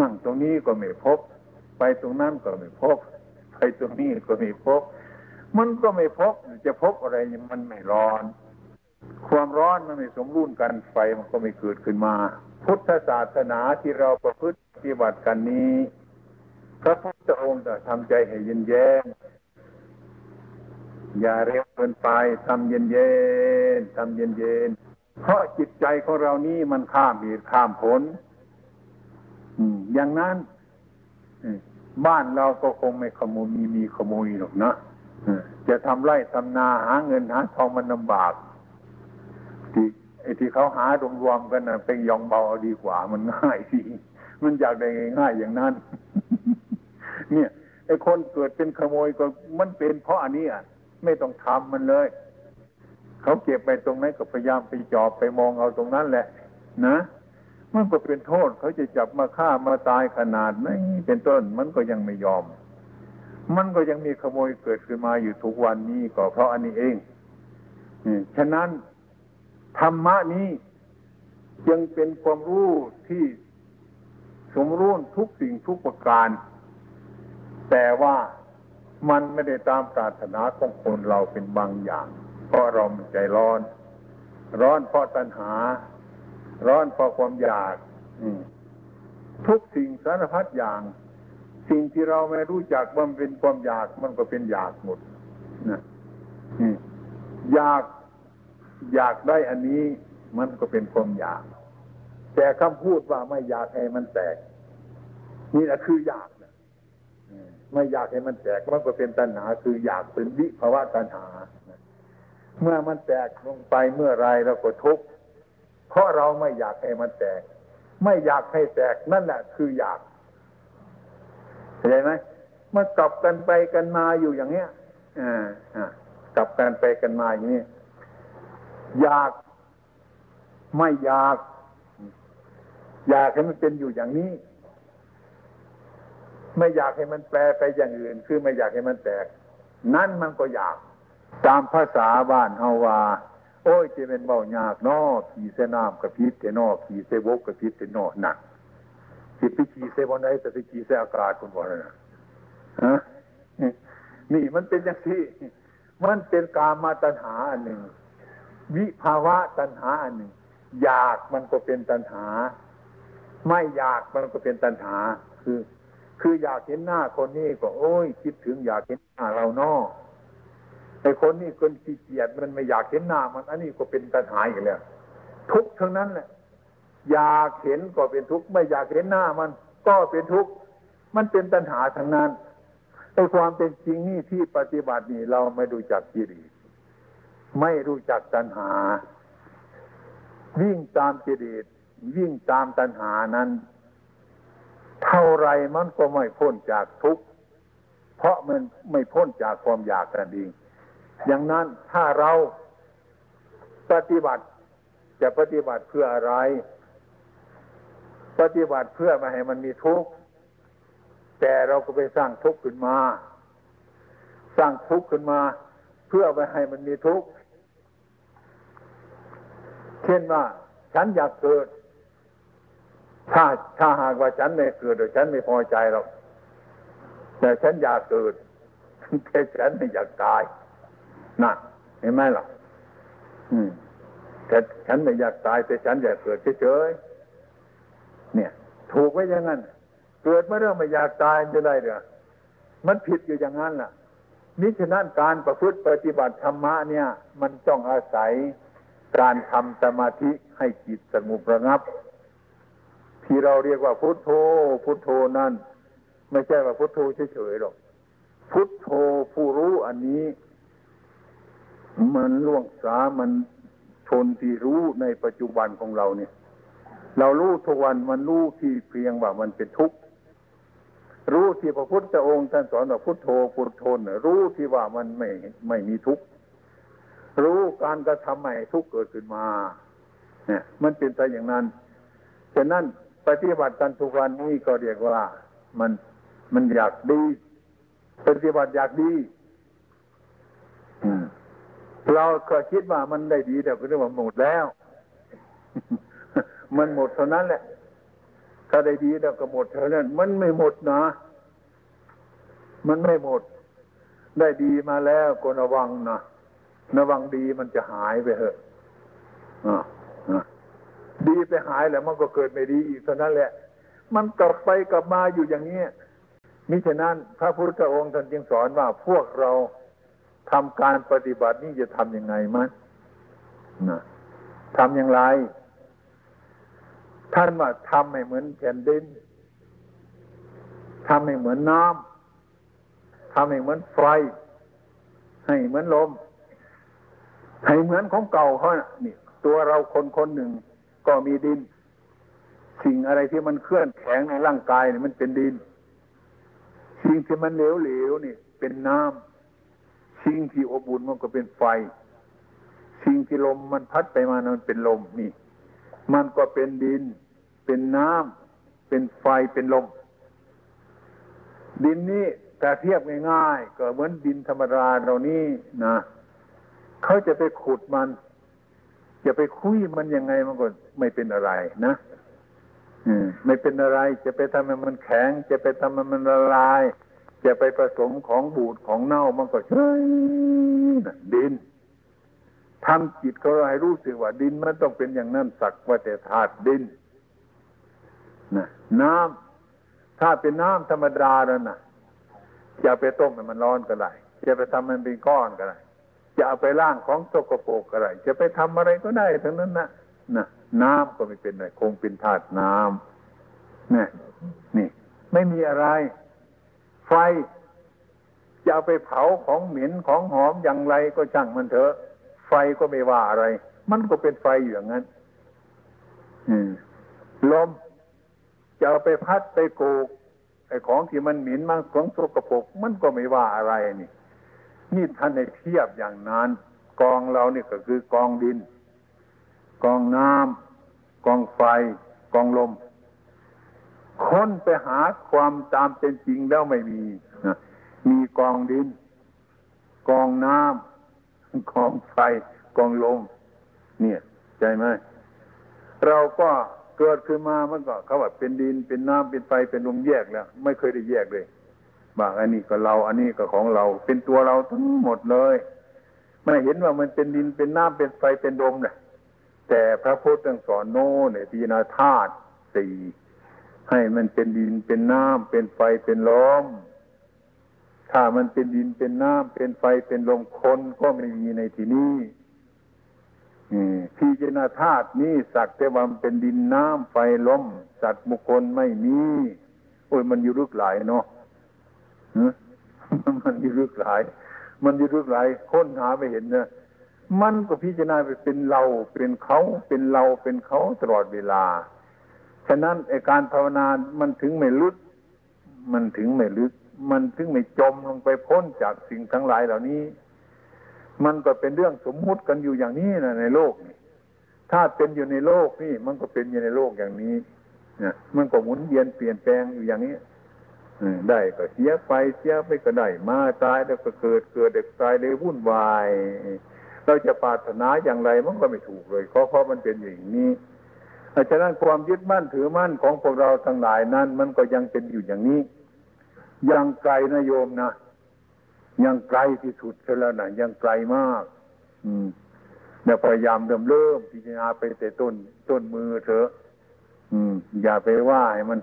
Speaker 2: นั่งตรงนี้ก็ไม่พบ ไปตรงนั้นก็ไม่พบ ไปตรงนี้ก็ไม่พบ มันก็ไม่พบจะพบอะไรมันไม่ร้อน ความร้อนมันไม่สมรุนกันไฟมันก็ไม่เกิดขึ้นมา พุทธศาสนาที่เราประพฤติปฏิบัติกันนี้ พระพุทธองค์จะทำใจให้เย็นแย้ม อย่าเร็วเกินไปทำเย็นเย็นทำเย็นเย็นเพราะจิตใจของเรานี่มันข้ามเหตุข้ามผลอย่างนั้นบ้านเราก็คงไม่ขโมยมีมีขโมยหรอกนะจะทำไร่ทำนาหาเงินหาทองมันลำบากที่ไอ้ที่เขาหารวมๆกันนะเป็นยองเบาดีกว่า มันง่ายสิมันอยากได้ง่ายอย่างนั้น เนี่ยไอ้คนเกิดเป็นขโมยก็มันเป็นเพราะอันนี้อะ ไม่ต้องทำมันเลย เขาเก็บไปตรงไหนก็พยายามไปจอบไปมองเอาตรงนั้นแหละ นะมันก็เป็นโทษเขาจะจับมาฆ่ามาตายขนาดไหนเป็นต้นมันก็ยังไม่ยอม มันก็ยังมีขโมยเกิดขึ้นมาอยู่ทุกวันนี้ก็เพราะอันนี้เองฉะนั้นธรรมะนี้ยังเป็นความรู้ที่สมรู้ทุกสิ่งทุกประการ แต่ว่า มันไม่ได้ตามปรารถนาของคนเราเป็นบางอย่าง เพราะเรามันใจร้อน ร้อนเพราะตัณหา ร้อนเพราะความอยากทุกสิ่งสารพัดอย่าง สิ่งที่เราไม่รู้จักว่ามันเป็นความอยากมันก็เป็นอยากหมดนะอยากอยากได้อันนี้มันก็เป็นความอยาก แต่คำพูดว่าไม่อยากให้มันแตก นี่แหละคืออยาก ไม่อยากให้มันแตกมันก็เป็นตัณหาคืออยากเป็นวิภาวะตัณหา เมื่อมันแตกลงไปเมื่อไรเราก็ทุกข์เพราะเราไม่อยากให้มันแตก ไม่อยากให้แตกนั่นแหละคืออยากเข้าใจไหมมันกลับกันไปกันมาอยู่อย่างเนี้ยอ่าอ่ากลับกันไปกันมาอย่างนี้อยากไม่อยาก อยากให้มันเป็นอยู่อย่างนี้ ไม่อยากให้มันแปลไปอย่างอื่น คือไม่อยากให้มันแตก นั่นมันก็อยาก ตามภาษาบ้านเฮาว่า โอ้ยจะเป็นเบายากนอขี่เสน้ำกับพิษเตนอขี่เสบกกับพิษเตนอหนักขี่ไปขี่เสบนไหนแต่ไปขี่เสอากาศคุณบอกนะฮะนี่มันเป็นอย่างที่ มันเป็นกามาตัญหาอันหนึ่ง วิภาวะตัณหาอันหนึ่ง อยากมันก็เป็นตัณหา ไม่อยากมันก็เป็นตัณหา คือ คืออยากเห็นหน้าคนนี้ก็โอ้ย คิดถึงอยากเห็นหน้าเรานอไอ้คนนี้คนขี้เกียจมันไม่อยากเห็นหน้ามันอันนี้ก็เป็นตัณหาอีกแล้วทุกทั้งนั้นแหละอยากเห็นก็เป็นทุกข์ไม่อยากเห็นหน้ามัน ก็เป็นทุกข์มันเป็นตัณหาทั้งนั้นไอ้ความเป็นจริงนี่ที่ปฏิบัตินี่เราไม่ดูจักกิริไม่รู้จักตัณหา วิ่งตามกิเลสวิ่งตามตัณหานั้น เท่าไรมันก็ไม่พ้นจากทุกข์เพราะมันไม่พ้นจากความอยากนั่นเองอย่างนั้นถ้าเราปฏิบัติจะปฏิบัติเพื่ออะไร ปฏิบัติเพื่อมาให้มันมีทุกข์แต่เราก็ไปสร้างทุกข์ขึ้นมา สร้างทุกข์ขึ้นมา เพื่อไปให้มันมีทุกข์เช่นว่า ฉันอยากเกิด ถ้าถ้าหากว่าฉันไม่เกิดฉันไม่พอใจหรอกแต่ฉันอยากเกิดแต่ฉันไม่อยากตายนั่นเห็นไหมล่ะอืมแต่ฉันไม่อยากตายแต่ฉันอยากเกิดเฉยๆเนี่ย ถูกไว้อย่างนั้น เกิดมื่เรื่องไม่อยากตายจะได้เด้อมันผิดอยู่อย่างนั้นล่ะมิฉะนั้นการประพฤติปฏิบัติธรรมะเนี่ย มันต้องอาศัยการทำสมาธิให้จิตสงบระงับ ที่เราเรียกว่าพุทโธ พุทโธนั่น ไม่ใช่ว่าพุทโธเฉยๆหรอก พุทโธผู้รู้อันนี้ มันล่วงสามันชนที่รู้ในปัจจุบันของเราเนี่ย เรารู้ทุกวันมันรู้ที่เพียงว่ามันเป็นทุกข์รู้ที่พระพุทธองค์ท่านสอนว่าพุทโธพุทโธรู้ที่ว่ามันไม่ไม่มีทุกข์รู้การกระทำใหม่ทุกเกิดขึ้นมา เนี่ย มันเป็นไปอย่างนั้นฉะนั้น ปฏิบัติกันทุกวันนี้ก็เรียกว่ามันมันอยากดี ปฏิบัติอยากดีเราก็คิดว่ามันได้ดีแต่ก็เรียกว่าหมดแล้ว มันหมดเท่านั้นแหละ ถ้าได้ดีแล้วก็หมดเท่านั้น มันไม่หมดนะ มันไม่หมด ได้ดีมาแล้วก็ระวังนะระวังดีมันจะหายไปเถอะอ่า ดีไปหายแล้วมันก็เกิดไม่ดีอีกเท่านั้นแหละ มันกลับไปกลับมาอยู่อย่างนี้มิฉะนั้นพระพุทธองค์ท่านจึงสอนว่าพวกเราทำการปฏิบัตินี่จะทำยังไงมั้ยนะทำอย่างไร ท่านว่าทำให้เหมือนแผ่นดินทำให้เหมือนน้ำทำให้เหมือนไฟ ให้เหมือนลม ให้เหมือนของเก่าเขานี่ตัวเราคนคนหนึ่ง ก็มีดิน สิ่งอะไรที่มันเคลื่อนแข็งในร่างกายเนี่ยมันเป็นดิน สิ่งที่มันเหลวๆนี่ เป็นน้ำสิ่งที่อบอุ่นมันก็เป็นไฟ สิ่งที่ลมมันพัดไปมามันเป็นลมนี่ มันก็เป็นดิน เป็นน้ำเป็นไฟเป็นลม ดินนี้แต่เทียบง่ายๆก็เหมือนดินธรรมดาเรานี้นะเขาจะไปขุดมัน จะไปคุยมันยังไงมันก็ไม่เป็นอะไรนะไม่เป็นอะไร จะไปทำให้มันแข็ง จะไปทำให้มันละลาย จะไปผสมของบูดของเน่ามันก็เฉยดินทำจิตเขาให้รู้สึกว่าดินมันต้องเป็นอย่างนั้นสักว่าแต่ธาตุดินนะน้ำถ้าเป็นน้ำธรรมดาแล้วนะจะไปต้มให้มันร้อนก็ได้จะไปทำมันเป็นก้อนก็ได้ จะเอาไปล่างของสกปรกก็ได้จะไปทำอะไรก็ได้ทั้งนั้นนะนะน้ำก็ไม่เป็นไรคงเป็นธาตุน้ำนี่นี่ ไม่มีอะไร ไฟ จะเอาไปเผาของเหม็นของหอมอย่างไรก็ช่างมันเถอะ ไฟก็ไม่ว่าอะไร มันก็เป็นไฟอยู่อย่างนั้นลมจะเอาไปพัดไปโกกไอ้ของที่มันหมิ่นมันของสกปรกมันก็ไม่ว่าอะไรนี่ นี่ท่านในเทียบอย่างนั้น กองเราเนี่ยก็คือกองดิน กองน้ำกองไฟ กองลม ค้นไปหาความตามเป็นจริงแล้วไม่มีมีกองดิน กองน้ำกองไฟ กองลม เนี่ยใจไหมเราก็เกิดขึ้นมามันก็เขาว่าเป็นดินเป็นน้ำเป็นไฟเป็นลมแยกแล้ว ไม่เคยได้แยกเลย บางอันนี้ก็เรา อันนี้ก็ของเรา เป็นตัวเราทั้งหมดเลยไม่เห็นว่ามันเป็นดินเป็นน้ำเป็นไฟเป็นลมเลยแต่พระพุทธสอนโน่เนี่ยพิจารณาธาตุสี่ให้มันเป็นดินเป็นน้ำเป็นไฟเป็นลมถ้ามันเป็นดินเป็นน้ำเป็นไฟเป็นลมคนก็ไม่มีในที่นี้พิจารณาธาตุนี้สักแต่ว่ามันเป็นดินน้ำไฟลมสัตว์มุคคลไม่มีโอ้ยมันอยู่ลึกหลายเนาะ มันยู่ลึกหลาย มันยู่ลึกหลายค้นหาไม่เห็นนะมันก็พิจารณาไปเป็นเราเป็นเขาเป็นเราเป็นเขาตลอดเวลา ฉะนั้นไอการภาวนา มันถึงไม่ลึก มันถึงไม่ลึก มันถึงไม่จมลงไปพ้นจากสิ่งทั้งหลายเหล่านี้ มันก็เป็นเรื่องสมมุติกันอยู่อย่างนี้นะในโลกนี่ ถ้าเป็นอยู่ในโลกนี่ มันก็เป็นอยู่ในโลกอย่างนี้นะมันก็หมุนเวียนเปลี่ยนแปลงอยู่อย่างนี้ ได้ก็เสียไปเสียไปก็ได้มาตายแล้วก็เกิดเกิดเด็กตายเลยวุ่นวาย เราจะปรารถนาอย่างไรมันก็ไม่ถูกเลยเพราะเพราะมันเป็นอย่างนี้ฉะนั้นความยึดมั่นถือมั่นของพวกเราทั้งหลายนั้น มันก็ยังเป็นอยู่อย่างนี้ ยังไกลนะโยมนะยังไกลที่สุดแล้วนะยังไกลมาก อืมเนี่พยายามเริ่มเริ่มพิจารณาไปแต่ต้นต้นมือเถอะ อืม อย่าไปว่าให้มัน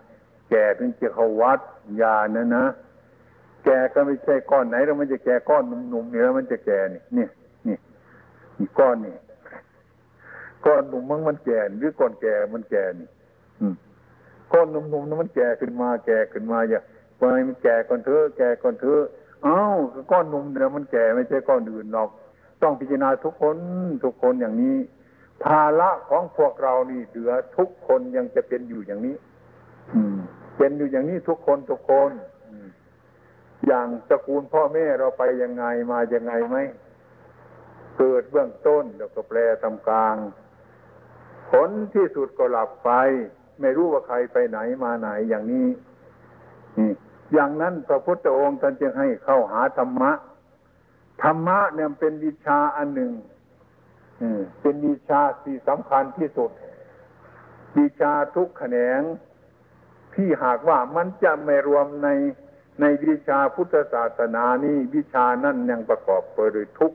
Speaker 2: แก่ถึงจะเข้าวัดย่านะนะ แก่ก็ไม่ใช่ก้อนไหนแล้วมันจะแก่ก้อนหนุ่มๆนี่แล้วมันจะแก่นี่นี่นี่นี่ก้อนนี่ก้อนหนุ่มมันมันแก่หรือก้อนแก่มันแก่นี่ก้อนหนุ่มๆนั้นมันแก่ขึ้นมา แก่ขึ้นมาอย่าไปมันแก่ก่อนเถอะแก่ก่อนเถอะเอ้าก้อนหนุ่มเนี่ยมันแก่ไม่ใช่ก้อนอื่นหรอก ต้องพิจารณาทุกคนทุกคนอย่างนี้ ภาระของพวกเรานี่เหลือทุกคนยังจะเป็นอยู่อย่างนี้ อืม เป็นอยู่อย่างนี้ทุกคนทุกคนอย่างตระกูลพ่อแม่เราไปยังไงมายังไงไหมเกิดเบื้องต้นแล้วก็แปลทำกลาง ผลที่สุดก็หลับไป ไม่รู้ว่าใครไปไหนมาไหนอย่างนี้นี่อย่างนั้นพระพุทธองค์ท่านจึงให้เข้าหาธรรมะ ธรรมะเนี่ยเป็นวิชาอันหนึ่งเป็นวิชาที่สำคัญที่สุดวิชาทุกแขนง ที่หากว่ามันจะไม่รวมในในวิชาพุทธศาสนานี้วิชานั่นยังประกอบไปด้วยทุก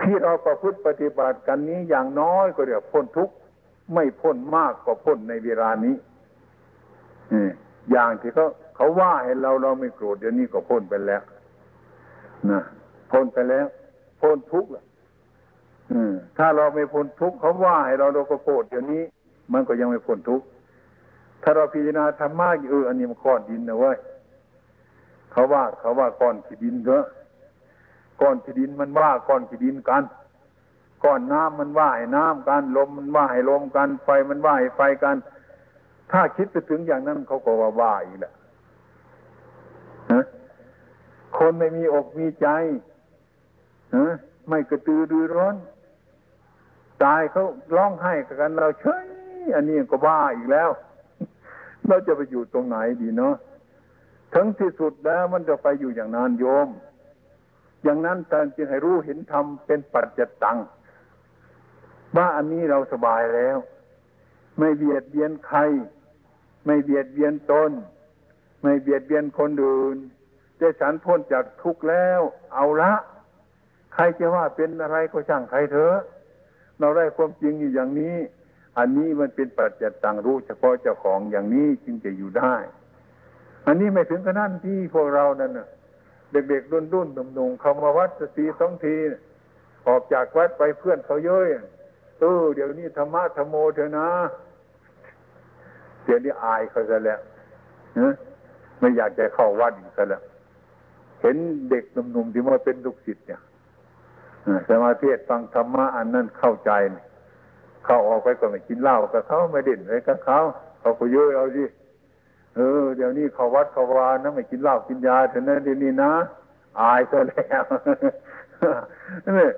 Speaker 2: ที่เราประพฤติปฏิบัติกันนี้อย่างน้อยก็เรียกพ้นทุกไม่พ้นมากก็พ้นในเวลานี้อย่างที่เขาเขาว่าให้เราเราไม่โกรธเดี๋ยวนี้ก็พ้นไปแล้วนะพ้นไปแล้ว พ้นทุกข์ละถ้าเราไม่พ้นทุกข์เขาว่าให้เราเราก็โกรธเดี๋ยวนี้ มันก็ยังไม่พ้นทุกข์ ถ้าเราพิจารณาธรรมะเอออันนี้มันก้อนดินนะเว้ยเขาว่าเขาว่าก้อนขี้ดินเถอะก้อนขี้ดินมันว่าก้อนขี้ดินกัน ก้อนน้ำมันว่าให้น้ำกันลมมันว่าให้ลมกันไฟมันว่าให้ไฟกัน ถ้าคิดไปถึงอย่างนั้นเขาก็ว่าว่าอีกแหละคนไม่มีอกมีใจไม่กระตือรือร้นตายเขาร้องไห้กันเราเฉยอันนี้ก็บ้าอีกแล้ว เราจะไปอยู่ตรงไหนดีเนาะถึงที่สุดแล้วมันจะไปอยู่อย่างนั้นโยม อย่างนั้นท่านจึงให้รู้เห็นธรรมเป็นปัจจตังว่าอันนี้เราสบายแล้ว ไม่เบียดเบียนใคร ไม่เบียดเบียนตนไม่เบียดเบียนคนอื่นได้ฉันพ้นจากทุกข์แล้ว เอาละ ใครจะว่าเป็นอะไรก็ช่างใครเถอะ เราได้ความจริงอยู่อย่างนี้ อันนี้มันเป็นปัจจตังรู้เฉพาะเจ้าของอย่างนี้จึงจะอยู่ได้ อันนี้ไม่ถึงขนาดที่พวกเรานั่นนะเด็กๆรุ่นรุ่นหนุ่มๆเขามาวัดสีสองทีออกจากวัดไปเพื่อนเขาเย้ยเออเดี๋ยวนี้ธรรมะธรรมโมเถอะนะเดี๋ยวนี้อายเขาซะแล้วไม่อยากจะเข้าวัดอีกแล้วเห็นเด็กหนุ่มๆที่มาเป็นลูกศิษย์เนี่ยสมาธิฟังธรรมะอันนั้นเข้าใจเข้าออกไปก็ไม่กินเหล้ากับเขาไม่เด่นอะไรกับเขาเขาก็เยอะเอาสิเออเดี๋ยวนี้เขาวัดเขาวานะไม่กินเหล้ากินยาเถอะนะเดี๋ยวนี้นะ อายซะแล้วนี่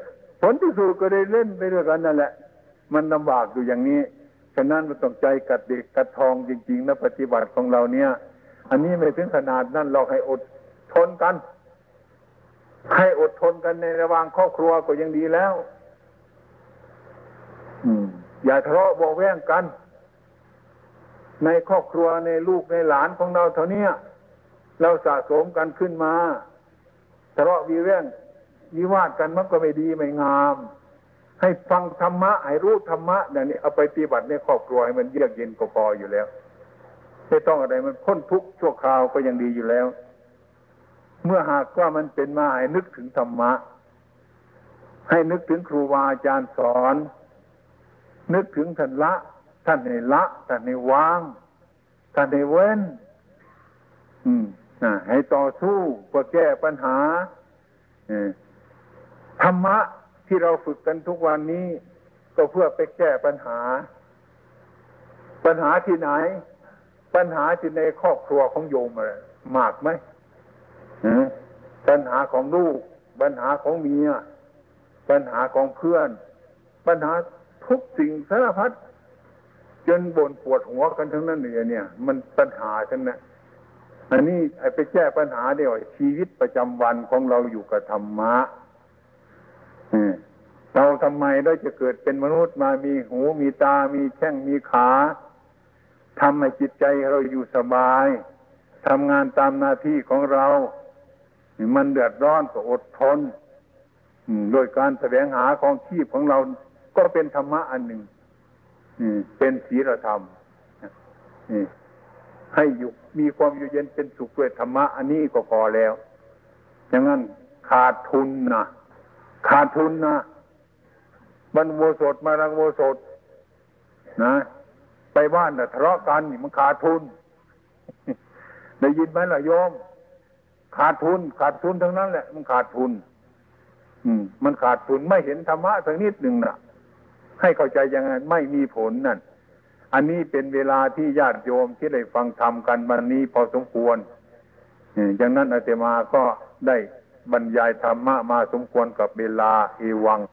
Speaker 2: ผลที่สุดก็ได้เล่นไปด้วยกันนั่นแหละ มันลำบากอยู่อย่างนี้ฉะนั้นมันต้องใจกัดเด็กกัดทองจริงๆนะปฏิบัติของเราเนี่ย อันนี้ไม่ถึงขนาดนั้นเราให้อดทนกัน ให้อดทนกันในระหว่างครอบครัวก็ยังดีแล้ว อย่าทะเลาะเบาแวงกัน ในครอบครัวในลูกในหลานของเราเท่านี้เราสะสมกันขึ้นมาทะเลาะวิเรื่องวิวาทกันมันก็ไม่ดีไม่งาม ให้ฟังธรรมะให้รู้ธรรมะอย่างนี้เอาไปปฏิบัติในครอบครัวให้มันเยือกเย็นก็พออยู่แล้วไม่ต้องอะไรมันพ้นทุกข์ชั่วคราวก็ยังดีอยู่แล้ว เมื่อหากว่ามันเป็นมาให้นึกถึงธรรมะ ให้นึกถึงครูบาอาจารย์สอน นึกถึงท่านละ ท่านในละท่านในวางท่านในเว้น อืมให้ต่อสู้เพื่อแก้ปัญหาธรรมะที่เราฝึกกันทุกวันนี้ ก็เพื่อไปแก้ปัญหา ปัญหาที่ไหน ปัญหาที่ในครอบครัวของโยมอะไรมากไหมปัญหาของลูก ปัญหาของเมีย ปัญหาของเพื่อน ปัญหา ทุกสิ่งสารพัดจนบ่นปวดหัวกันทั้งนั้นเลยเนี่ย มันปัญหาทั้งนั้นอันนี้ไปแก้ปัญหาเดียวชีวิตประจำวันของเราอยู่กับธรรมะเราทำไมได้จะเกิดเป็นมนุษย์มามีหูมีตา มีแข้งมีขาทำให้จิตใจเราอยู่สบายทำงานตามหน้าที่ของเรา มันเดือดร้อนก็อดทน โดยการแสวงหาของชีพของเรา ก็เป็นธรรมะอันหนึ่งเป็นศีลธรรมให้อยู่มีความอยู่เย็นเป็นสุขด้วยธรรมะอันนี้ก็พอแล้วอย่างนั้นขาดทุนนะขาดทุนนะมันโวสดมารังโวสดนะ ไปบ้านน่ะทะเลาะกันมันขาดทุน ได้ยินไหมล่ะโยม ขาดทุน ขาดทุนทั้งนั้นแหละ มันขาดทุน อืม มันขาดทุนไม่เห็นธรรมะสักนิดหนึ่งนะ ให้เข้าใจยังไงไม่มีผลนั่น อันนี้เป็นเวลาที่ญาติโยมที่ได้ฟังธรรมกันวันนี้พอสมควรอย่างนั้นอาตมาก็ได้บรรยายธรรมะมาสมควรกับเวลาเอวัง